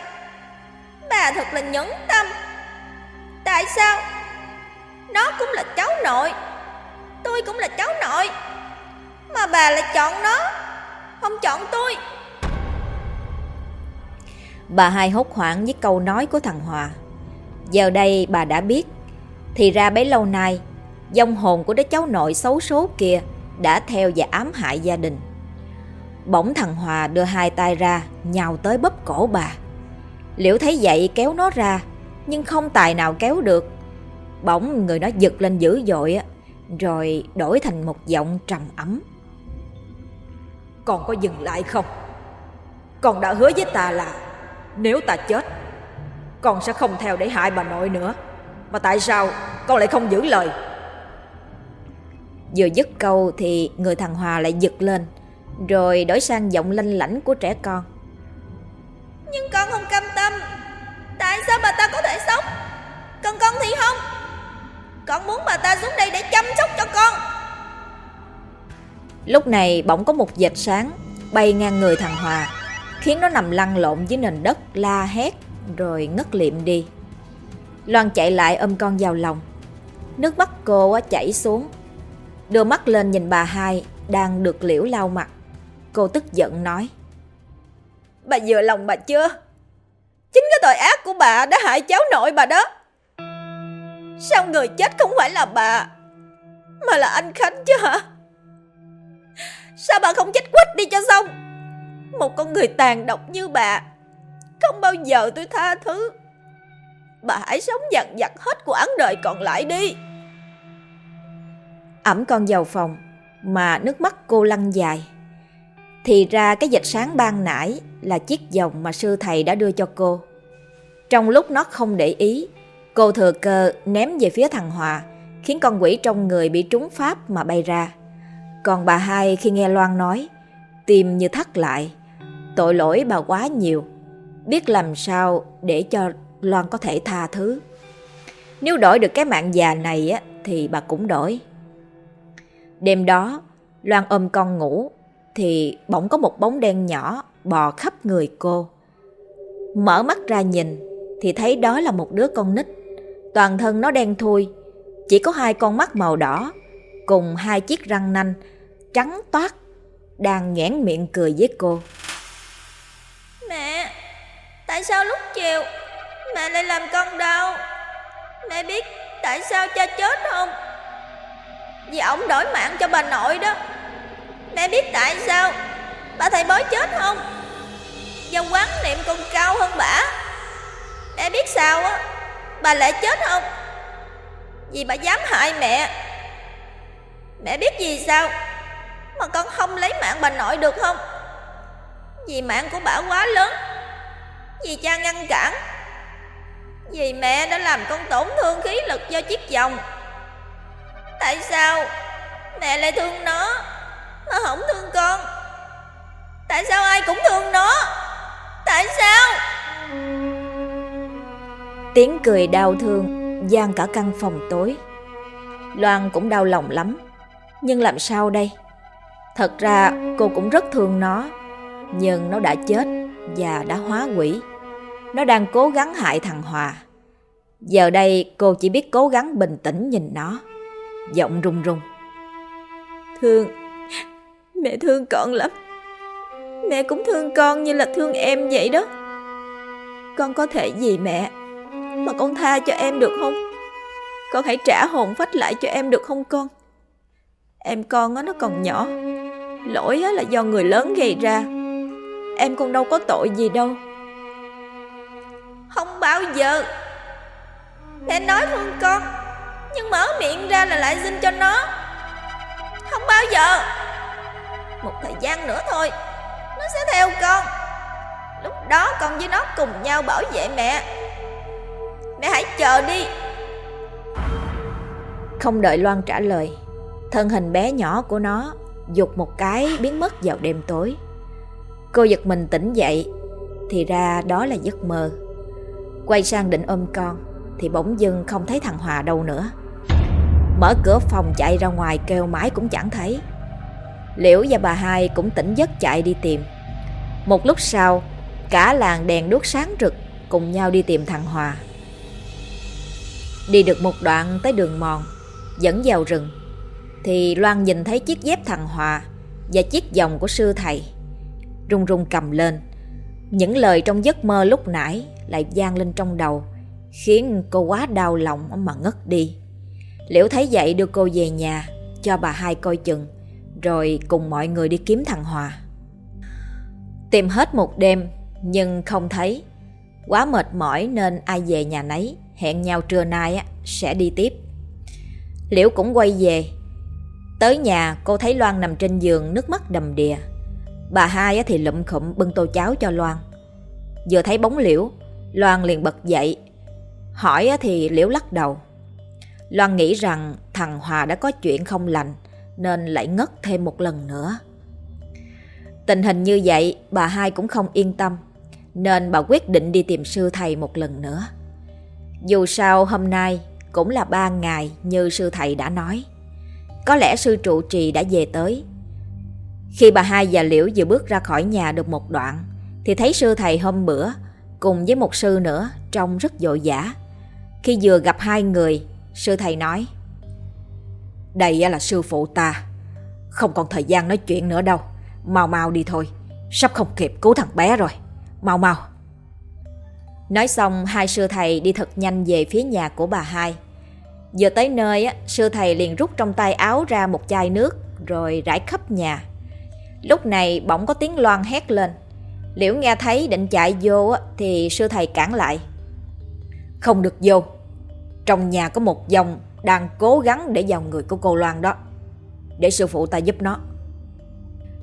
Bà thật là nhẫn tâm. Tại sao? Nó cũng là cháu nội Tôi cũng là cháu nội Mà bà lại chọn nó Không chọn tôi Bà hai hốt hoảng với câu nói của thằng Hòa Giờ đây bà đã biết thì ra bấy lâu nay Dông hồn của đứa cháu nội xấu số kia Đã theo và ám hại gia đình Bỗng thằng Hòa đưa hai tay ra Nhào tới bóp cổ bà Liễu thấy vậy kéo nó ra Nhưng không tài nào kéo được Bỗng người nó giật lên dữ dội rồi đổi thành một giọng trầm ấm. còn có dừng lại không? Con đã hứa với ta là nếu ta chết, con sẽ không theo để hại bà nội nữa. Mà tại sao con lại không giữ lời? Vừa dứt câu thì người thằng Hòa lại giật lên, rồi đổi sang giọng lanh lảnh của trẻ con. Nhưng con không cam tâm. Tại sao bà ta có thể sống? Còn con thì không. Con muốn bà ta xuống đây để chăm sóc cho con Lúc này bỗng có một vệt sáng bay ngang người thằng Hòa Khiến nó nằm lăn lộn dưới nền đất la hét rồi ngất liệm đi Loan chạy lại ôm con vào lòng Nước mắt cô chảy xuống Đưa mắt lên nhìn bà hai đang được liễu lau mặt Cô tức giận nói Bà vừa lòng bà chưa? Chính cái tội ác của bà đã hại cháu nội bà đó. Sao người chết không phải là bà, mà là anh Khánh chứ hả? Sao bà không chết quýt đi cho xong? Một con người tàn độc như bà, không bao giờ tôi tha thứ. Bà hãy sống dằn vặt hết quãng đời còn lại đi. Ẩm con vào phòng, mà nước mắt cô lăn dài. Thì ra cái dịch sáng ban nãy là chiếc vòng mà sư thầy đã đưa cho cô. Trong lúc nó không để ý, cô thừa cơ ném về phía thằng Hòa, khiến con quỷ trong người bị trúng pháp mà bay ra. Còn bà hai khi nghe Loan nói, tim như thắt lại, tội lỗi bà quá nhiều, biết làm sao để cho Loan có thể tha thứ. Nếu đổi được cái mạng già này á, thì bà cũng đổi. Đêm đó, Loan ôm con ngủ, thì bỗng có một bóng đen nhỏ bò khắp người cô. Mở mắt ra nhìn, thì thấy đó là một đứa con nít. Toàn thân nó đen thui, chỉ có hai con mắt màu đỏ, cùng hai chiếc răng nanh, trắng toát, đang nhoẻn miệng cười với cô. Mẹ, tại sao lúc chiều mẹ lại làm con đau? Mẹ biết tại sao cha chết không? Vì ổng đổi mạng cho bà nội đó. Mẹ biết tại sao? Bà thầy bói chết không? Do quán niệm con cao hơn bà. Mẹ biết sao á? Bà lại chết không? Vì bà dám hại mẹ. Mẹ biết gì sao? Mà con không lấy mạng bà nội được không? Vì mạng của bà quá lớn. Vì cha ngăn cản. Vì mẹ đã làm con tổn thương khí lực do chiếc vòng. Tại sao Mẹ lại thương nó? Mà không thương con. Tại sao ai cũng thương nó? Tại sao? Tiếng cười đau thương gian cả căn phòng tối. Loan cũng đau lòng lắm. Nhưng làm sao đây? Thật ra cô cũng rất thương nó. Nhưng nó đã chết Và đã hóa quỷ. Nó đang cố gắng hại thằng Hòa. Giờ đây cô chỉ biết cố gắng bình tĩnh nhìn nó. Giọng run run. Thương, Mẹ thương con lắm. Mẹ cũng thương con như là thương em vậy đó. Con có thể gì mẹ Mà con tha cho em được không? Con hãy trả hồn phách lại cho em được không con? Em con nó còn nhỏ. Lỗi là do người lớn gây ra. Em con đâu có tội gì đâu. Không bao giờ. Mẹ nói thương con, nhưng mở miệng ra là lại xin cho nó. Không bao giờ. Một thời gian nữa thôi, Nó sẽ theo con. Lúc đó con với nó cùng nhau bảo vệ mẹ. Mẹ hãy chờ đi. Không đợi Loan trả lời, Thân hình bé nhỏ của nó Dục một cái biến mất vào đêm tối. Cô giật mình tỉnh dậy, Thì ra đó là giấc mơ. Quay sang định ôm con, Thì bỗng dưng không thấy thằng Hòa đâu nữa. Mở cửa phòng chạy ra ngoài kêu mãi cũng chẳng thấy. Liễu và bà hai cũng tỉnh giấc chạy đi tìm. Một lúc sau, Cả làng đèn đuốc sáng rực Cùng nhau đi tìm thằng Hòa. Đi được một đoạn tới đường mòn Dẫn vào rừng, Thì Loan nhìn thấy chiếc dép thằng Hòa Và chiếc vòng của sư thầy Rung rung cầm lên. Những lời trong giấc mơ lúc nãy lại gian lên trong đầu, Khiến cô quá đau lòng mà ngất đi. Liễu thấy vậy đưa cô về nhà, Cho bà hai coi chừng, Rồi cùng mọi người đi kiếm thằng Hòa. Tìm hết một đêm, Nhưng không thấy. Quá mệt mỏi nên ai về nhà nấy, Hẹn nhau trưa nay sẽ đi tiếp. Liễu cũng quay về. Tới nhà, cô thấy Loan nằm trên giường, nước mắt đầm đìa. Bà hai thì lụm khụm bưng tô cháo cho Loan. Vừa thấy bóng Liễu Loan liền bật dậy Hỏi thì Liễu lắc đầu Loan nghĩ rằng thằng Hòa đã có chuyện không lành, nên lại ngất thêm một lần nữa. Tình hình như vậy, bà hai cũng không yên tâm, nên bà quyết định đi tìm sư thầy một lần nữa. Dù sao hôm nay cũng là ba ngày như sư thầy đã nói. Có lẽ sư trụ trì đã về tới. Khi bà hai và Liễu vừa bước ra khỏi nhà được một đoạn, thì thấy sư thầy hôm bữa cùng với một sư nữa trông rất dội dã. Khi vừa gặp hai người Sư thầy nói Đây là sư phụ ta Không còn thời gian nói chuyện nữa đâu Mau mau đi thôi Sắp không kịp cứu thằng bé rồi Mau mau Nói xong hai sư thầy đi thật nhanh về phía nhà của bà hai. Vừa tới nơi, sư thầy liền rút trong tay áo ra một chai nước rồi rải khắp nhà. Lúc này bỗng có tiếng loan hét lên. Liễu nghe thấy định chạy vô thì sư thầy cản lại. Không được vô. Trong nhà có một dòng đang cố gắng để vào người của cô Loan đó. Để sư phụ ta giúp nó.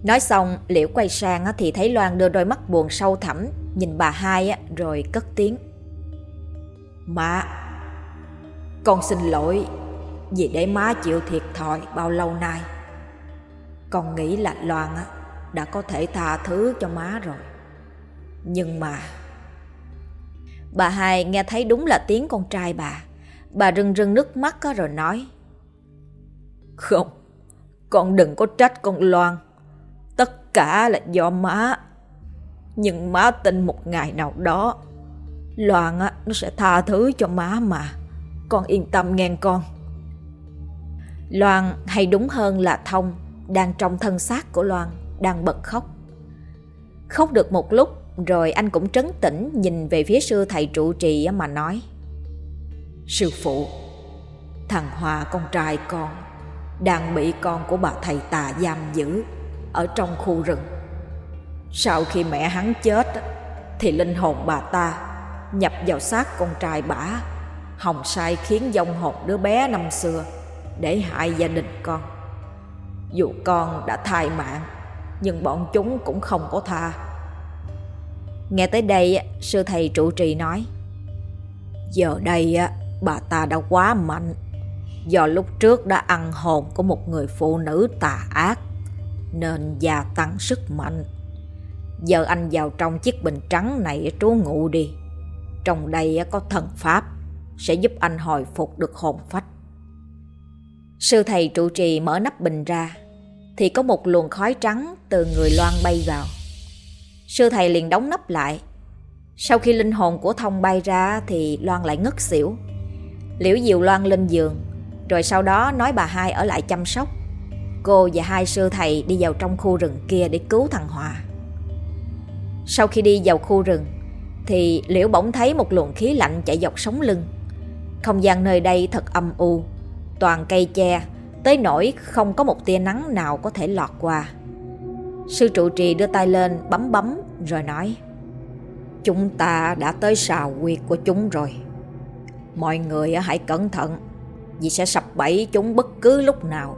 Nói xong, Liễu quay sang thì thấy Loan đưa đôi mắt buồn sâu thẳm, nhìn bà hai rồi cất tiếng. Má, con xin lỗi vì để má chịu thiệt thòi bao lâu nay. Con nghĩ là Loan đã có thể tha thứ cho má rồi. Nhưng mà... Bà hai nghe thấy đúng là tiếng con trai bà. Bà rưng rưng nước mắt rồi nói. Không, con đừng có trách con Loan. Tất cả là do má. Nhưng má tin một ngày nào đó, Loan á, nó sẽ tha thứ cho má mà. Con yên tâm nghe con. Loan hay đúng hơn là Thông đang trong thân xác của Loan đang bật khóc. Khóc được một lúc rồi anh cũng trấn tĩnh nhìn về phía sư thầy trụ trì mà nói Sư phụ, thằng Hòa con trai con đang bị con của bà thầy tà giam giữ ở trong khu rừng. Sau khi mẹ hắn chết thì linh hồn bà ta nhập vào xác con trai bả, hồng sai khiến dông hồn đứa bé năm xưa để hại gia đình con. Dù con đã thai mạng nhưng bọn chúng cũng không có tha. Nghe tới đây, sư thầy trụ trì nói Giờ đây bà ta đã quá mạnh. Do lúc trước đã ăn hồn của một người phụ nữ tà ác Nên gia tăng sức mạnh. Giờ anh vào trong chiếc bình trắng này trú ngụ đi. Trong đây có thần pháp Sẽ giúp anh hồi phục được hồn phách. Sư thầy trụ trì mở nắp bình ra Thì có một luồng khói trắng từ người loan bay vào. Sư thầy liền đóng nắp lại. Sau khi linh hồn của Thông bay ra Thì Loan lại ngất xỉu. Liễu Diệu Loan lên giường Rồi sau đó nói bà hai ở lại chăm sóc. Cô và hai sư thầy đi vào trong khu rừng kia để cứu thằng Hòa. Sau khi đi vào khu rừng Thì Liễu bỗng thấy một luồng khí lạnh chạy dọc sống lưng. Không gian nơi đây thật âm u Toàn cây tre, Tới nỗi không có một tia nắng nào có thể lọt qua. Sư trụ trì đưa tay lên bấm bấm rồi nói Chúng ta đã tới sào quyệt của chúng rồi. Mọi người hãy cẩn thận Vì sẽ sập bẫy chúng bất cứ lúc nào.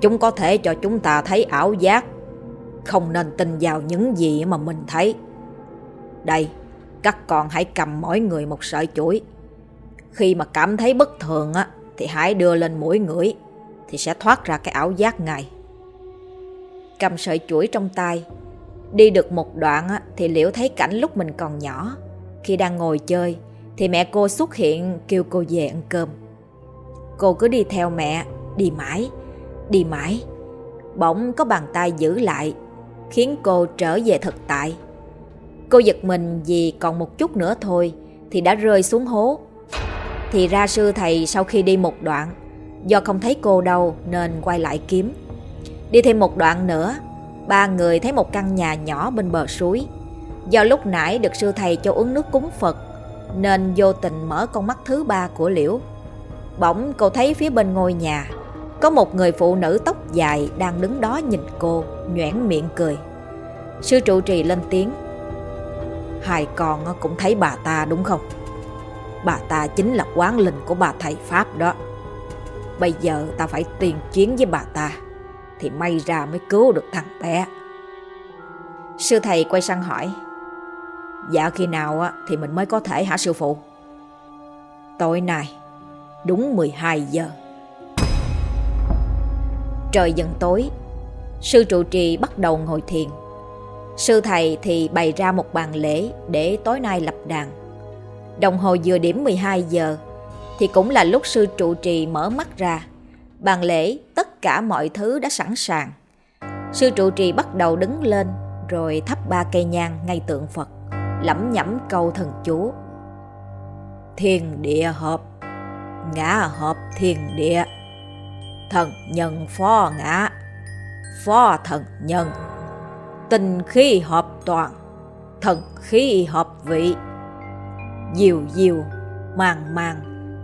Chúng có thể cho chúng ta thấy ảo giác Không nên tin vào những gì mà mình thấy. Đây, các con hãy cầm mỗi người một sợi chuỗi. Khi mà cảm thấy bất thường á Thì hãy đưa lên mũi ngửi Thì sẽ thoát ra cái ảo giác ngay. Cầm sợi chuỗi trong tay. Đi được một đoạn thì Liễu thấy cảnh lúc mình còn nhỏ. Khi đang ngồi chơi thì mẹ cô xuất hiện kêu cô về ăn cơm. Cô cứ đi theo mẹ, đi mãi, đi mãi. Bỗng có bàn tay giữ lại, khiến cô trở về thực tại. Cô giật mình vì còn một chút nữa thôi thì đã rơi xuống hố. Thì ra sư thầy sau khi đi một đoạn, do không thấy cô đâu nên quay lại kiếm. Đi thêm một đoạn nữa, ba người thấy một căn nhà nhỏ bên bờ suối. Do lúc nãy được sư thầy cho uống nước cúng Phật, nên vô tình mở con mắt thứ ba của Liễu. Bỗng cô thấy phía bên ngôi nhà, có một người phụ nữ tóc dài đang đứng đó nhìn cô, nhoẻn miệng cười. Sư trụ trì lên tiếng. Hai con cũng thấy bà ta đúng không? Bà ta chính là quán linh của bà thầy Pháp đó. Bây giờ ta phải tiền chiến với bà ta thì may ra mới cứu được thằng bé. Sư thầy quay sang hỏi, dạ khi nào thì mình mới có thể hả sư phụ? Tối nay, đúng 12 giờ. Trời dần tối, sư trụ trì bắt đầu ngồi thiền. Sư thầy thì bày ra một bàn lễ để tối nay lập đàn. Đồng hồ vừa điểm 12 giờ thì cũng là lúc sư trụ trì mở mắt ra Bàn lễ, tất cả mọi thứ đã sẵn sàng. Sư trụ trì bắt đầu đứng lên, rồi thắp ba cây nhang ngay tượng Phật, lẩm nhẩm câu thần chú. Thiên địa hợp, ngã hợp thiên địa, thần nhân phó ngã, phó thần nhân, tình khi hợp toàn, thần khi hợp vị, Diều diều, màng màng,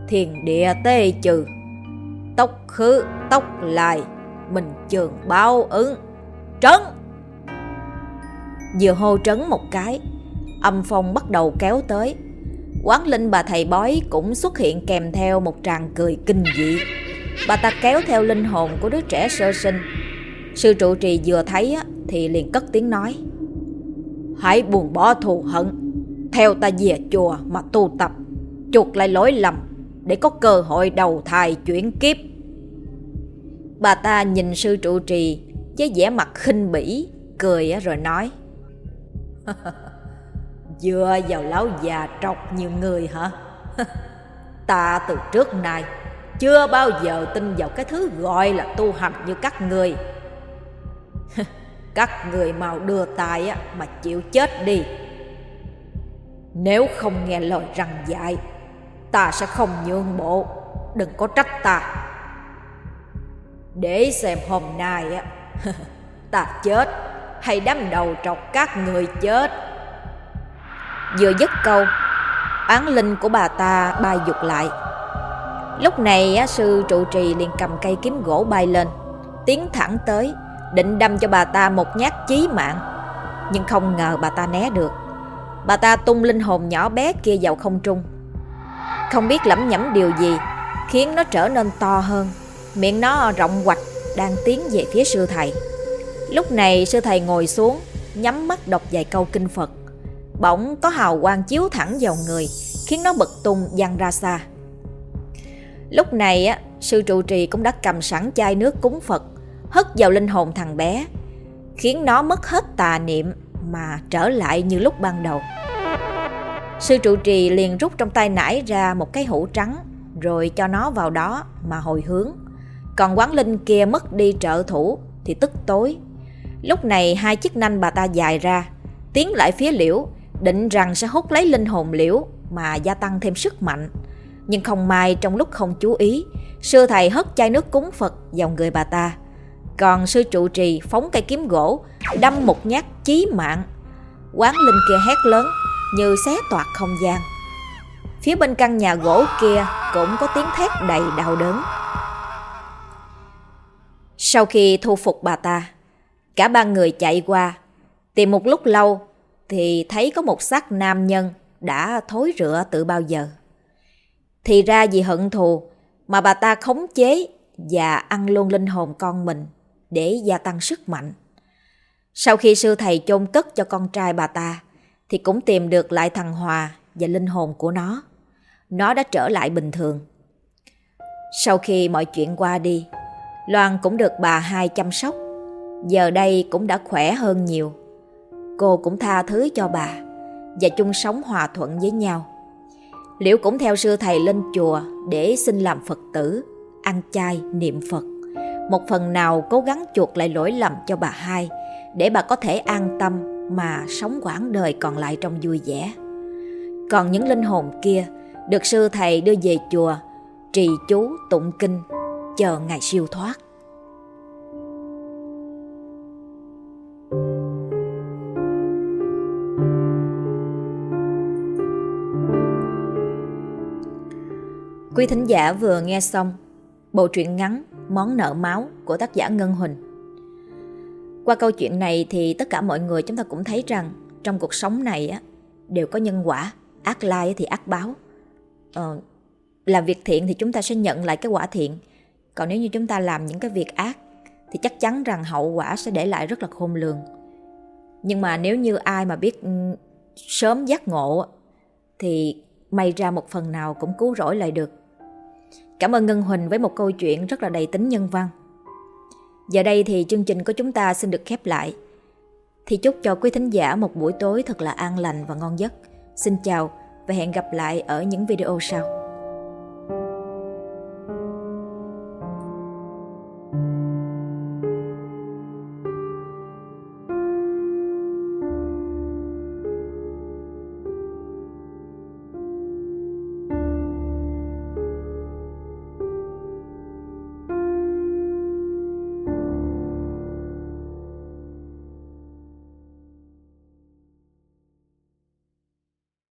thiền địa tê trừ. Tốc khứ, tốc lại, mình trường báo ứng. Trấn! Vừa hô trấn một cái, âm phong bắt đầu kéo tới. Quán linh bà thầy bói cũng xuất hiện kèm theo một tràng cười kinh dị. Bà ta kéo theo linh hồn của đứa trẻ sơ sinh. Sư trụ trì vừa thấy thì liền cất tiếng nói. Hãy buồn bỏ thù hận, theo ta về chùa mà tu tập, chuộc lại lỗi lầm để có cơ hội đầu thai chuyển kiếp. Bà ta nhìn sư trụ trì với vẻ mặt khinh bỉ, cười rồi nói. Dựa vào lão già trọc nhiều người hả? ta từ trước nay chưa bao giờ tin vào cái thứ gọi là tu hành như các người. các người mau đưa tài mà chịu chết đi. Nếu không nghe lời răng dạy, ta sẽ không nhượng bộ, đừng có trách ta. Để xem hôm nay á, ta chết hay đám đầu trọc các người chết. Vừa dứt câu, án linh của bà ta bay dục lại. Lúc này á sư trụ trì liền cầm cây kiếm gỗ bay lên, tiến thẳng tới, định đâm cho bà ta một nhát chí mạng. Nhưng không ngờ bà ta né được. Bà ta tung linh hồn nhỏ bé kia vào không trung. Không biết lẩm nhẩm điều gì, khiến nó trở nên to hơn, miệng nó rộng quạch, đang tiến về phía sư thầy. Lúc này sư thầy ngồi xuống, nhắm mắt đọc vài câu kinh Phật. Bỗng có hào quang chiếu thẳng vào người, khiến nó bật tung văng ra xa. Lúc này á, sư trụ trì cũng đã cầm sẵn chai nước cúng Phật, hất vào linh hồn thằng bé, khiến nó mất hết tà niệm mà trở lại như lúc ban đầu. Sư trụ trì liền rút trong tay nải ra một cái hũ trắng, rồi cho nó vào đó mà hồi hướng. Còn quán linh kia mất đi trợ thủ thì tức tối. Lúc này hai chiếc nanh bà ta dài ra, tiến lại phía liễu, định rằng sẽ hút lấy linh hồn liễu mà gia tăng thêm sức mạnh. Nhưng không may trong lúc không chú ý, sư thầy hất chai nước cúng Phật vào người bà ta. Còn sư trụ trì phóng cây kiếm gỗ, đâm một nhát chí mạng. Quán linh kia hét lớn như xé toạc không gian. Phía bên căn nhà gỗ kia cũng có tiếng thét đầy đau đớn. Sau khi thu phục bà ta, cả ba người chạy qua, tìm một lúc lâu thì thấy có một xác nam nhân đã thối rữa từ bao giờ. Thì ra vì hận thù mà bà ta khống chế và ăn luôn linh hồn con mình để gia tăng sức mạnh. Sau khi sư thầy chôn cất cho con trai bà ta thì cũng tìm được lại thằng Hòa và linh hồn của nó. Nó đã trở lại bình thường. Sau khi mọi chuyện qua đi, Loan cũng được bà hai chăm sóc. Giờ đây cũng đã khỏe hơn nhiều. Cô cũng tha thứ cho bà và chung sống hòa thuận với nhau. Liễu cũng theo sư thầy lên chùa để xin làm Phật tử, ăn chay, niệm Phật. Một phần nào cố gắng chuộc lại lỗi lầm cho bà hai để bà có thể an tâm mà sống quãng đời còn lại trong vui vẻ. Còn những linh hồn kia được sư thầy đưa về chùa, trì chú, tụng kinh, chờ ngày siêu thoát. Quý thính giả vừa nghe xong bộ truyện ngắn Món nợ máu của tác giả Ngân Huỳnh. Qua câu chuyện này thì tất cả mọi người chúng ta cũng thấy rằng trong cuộc sống này á, đều có nhân quả, ác lai thì ác báo. Ờ, làm việc thiện thì chúng ta sẽ nhận lại cái quả thiện. Còn nếu như chúng ta làm những cái việc ác thì chắc chắn rằng hậu quả sẽ để lại rất là khôn lường. Nhưng mà nếu như ai mà biết ừ, sớm giác ngộ thì may ra một phần nào cũng cứu rỗi lại được. Cảm ơn Ngân Huỳnh với một câu chuyện rất là đầy tính nhân văn. Giờ đây thì chương trình của chúng ta xin được khép lại. Thì chúc cho quý thính giả một buổi tối thật là an lành và ngon giấc. Xin chào và hẹn gặp lại ở những video sau.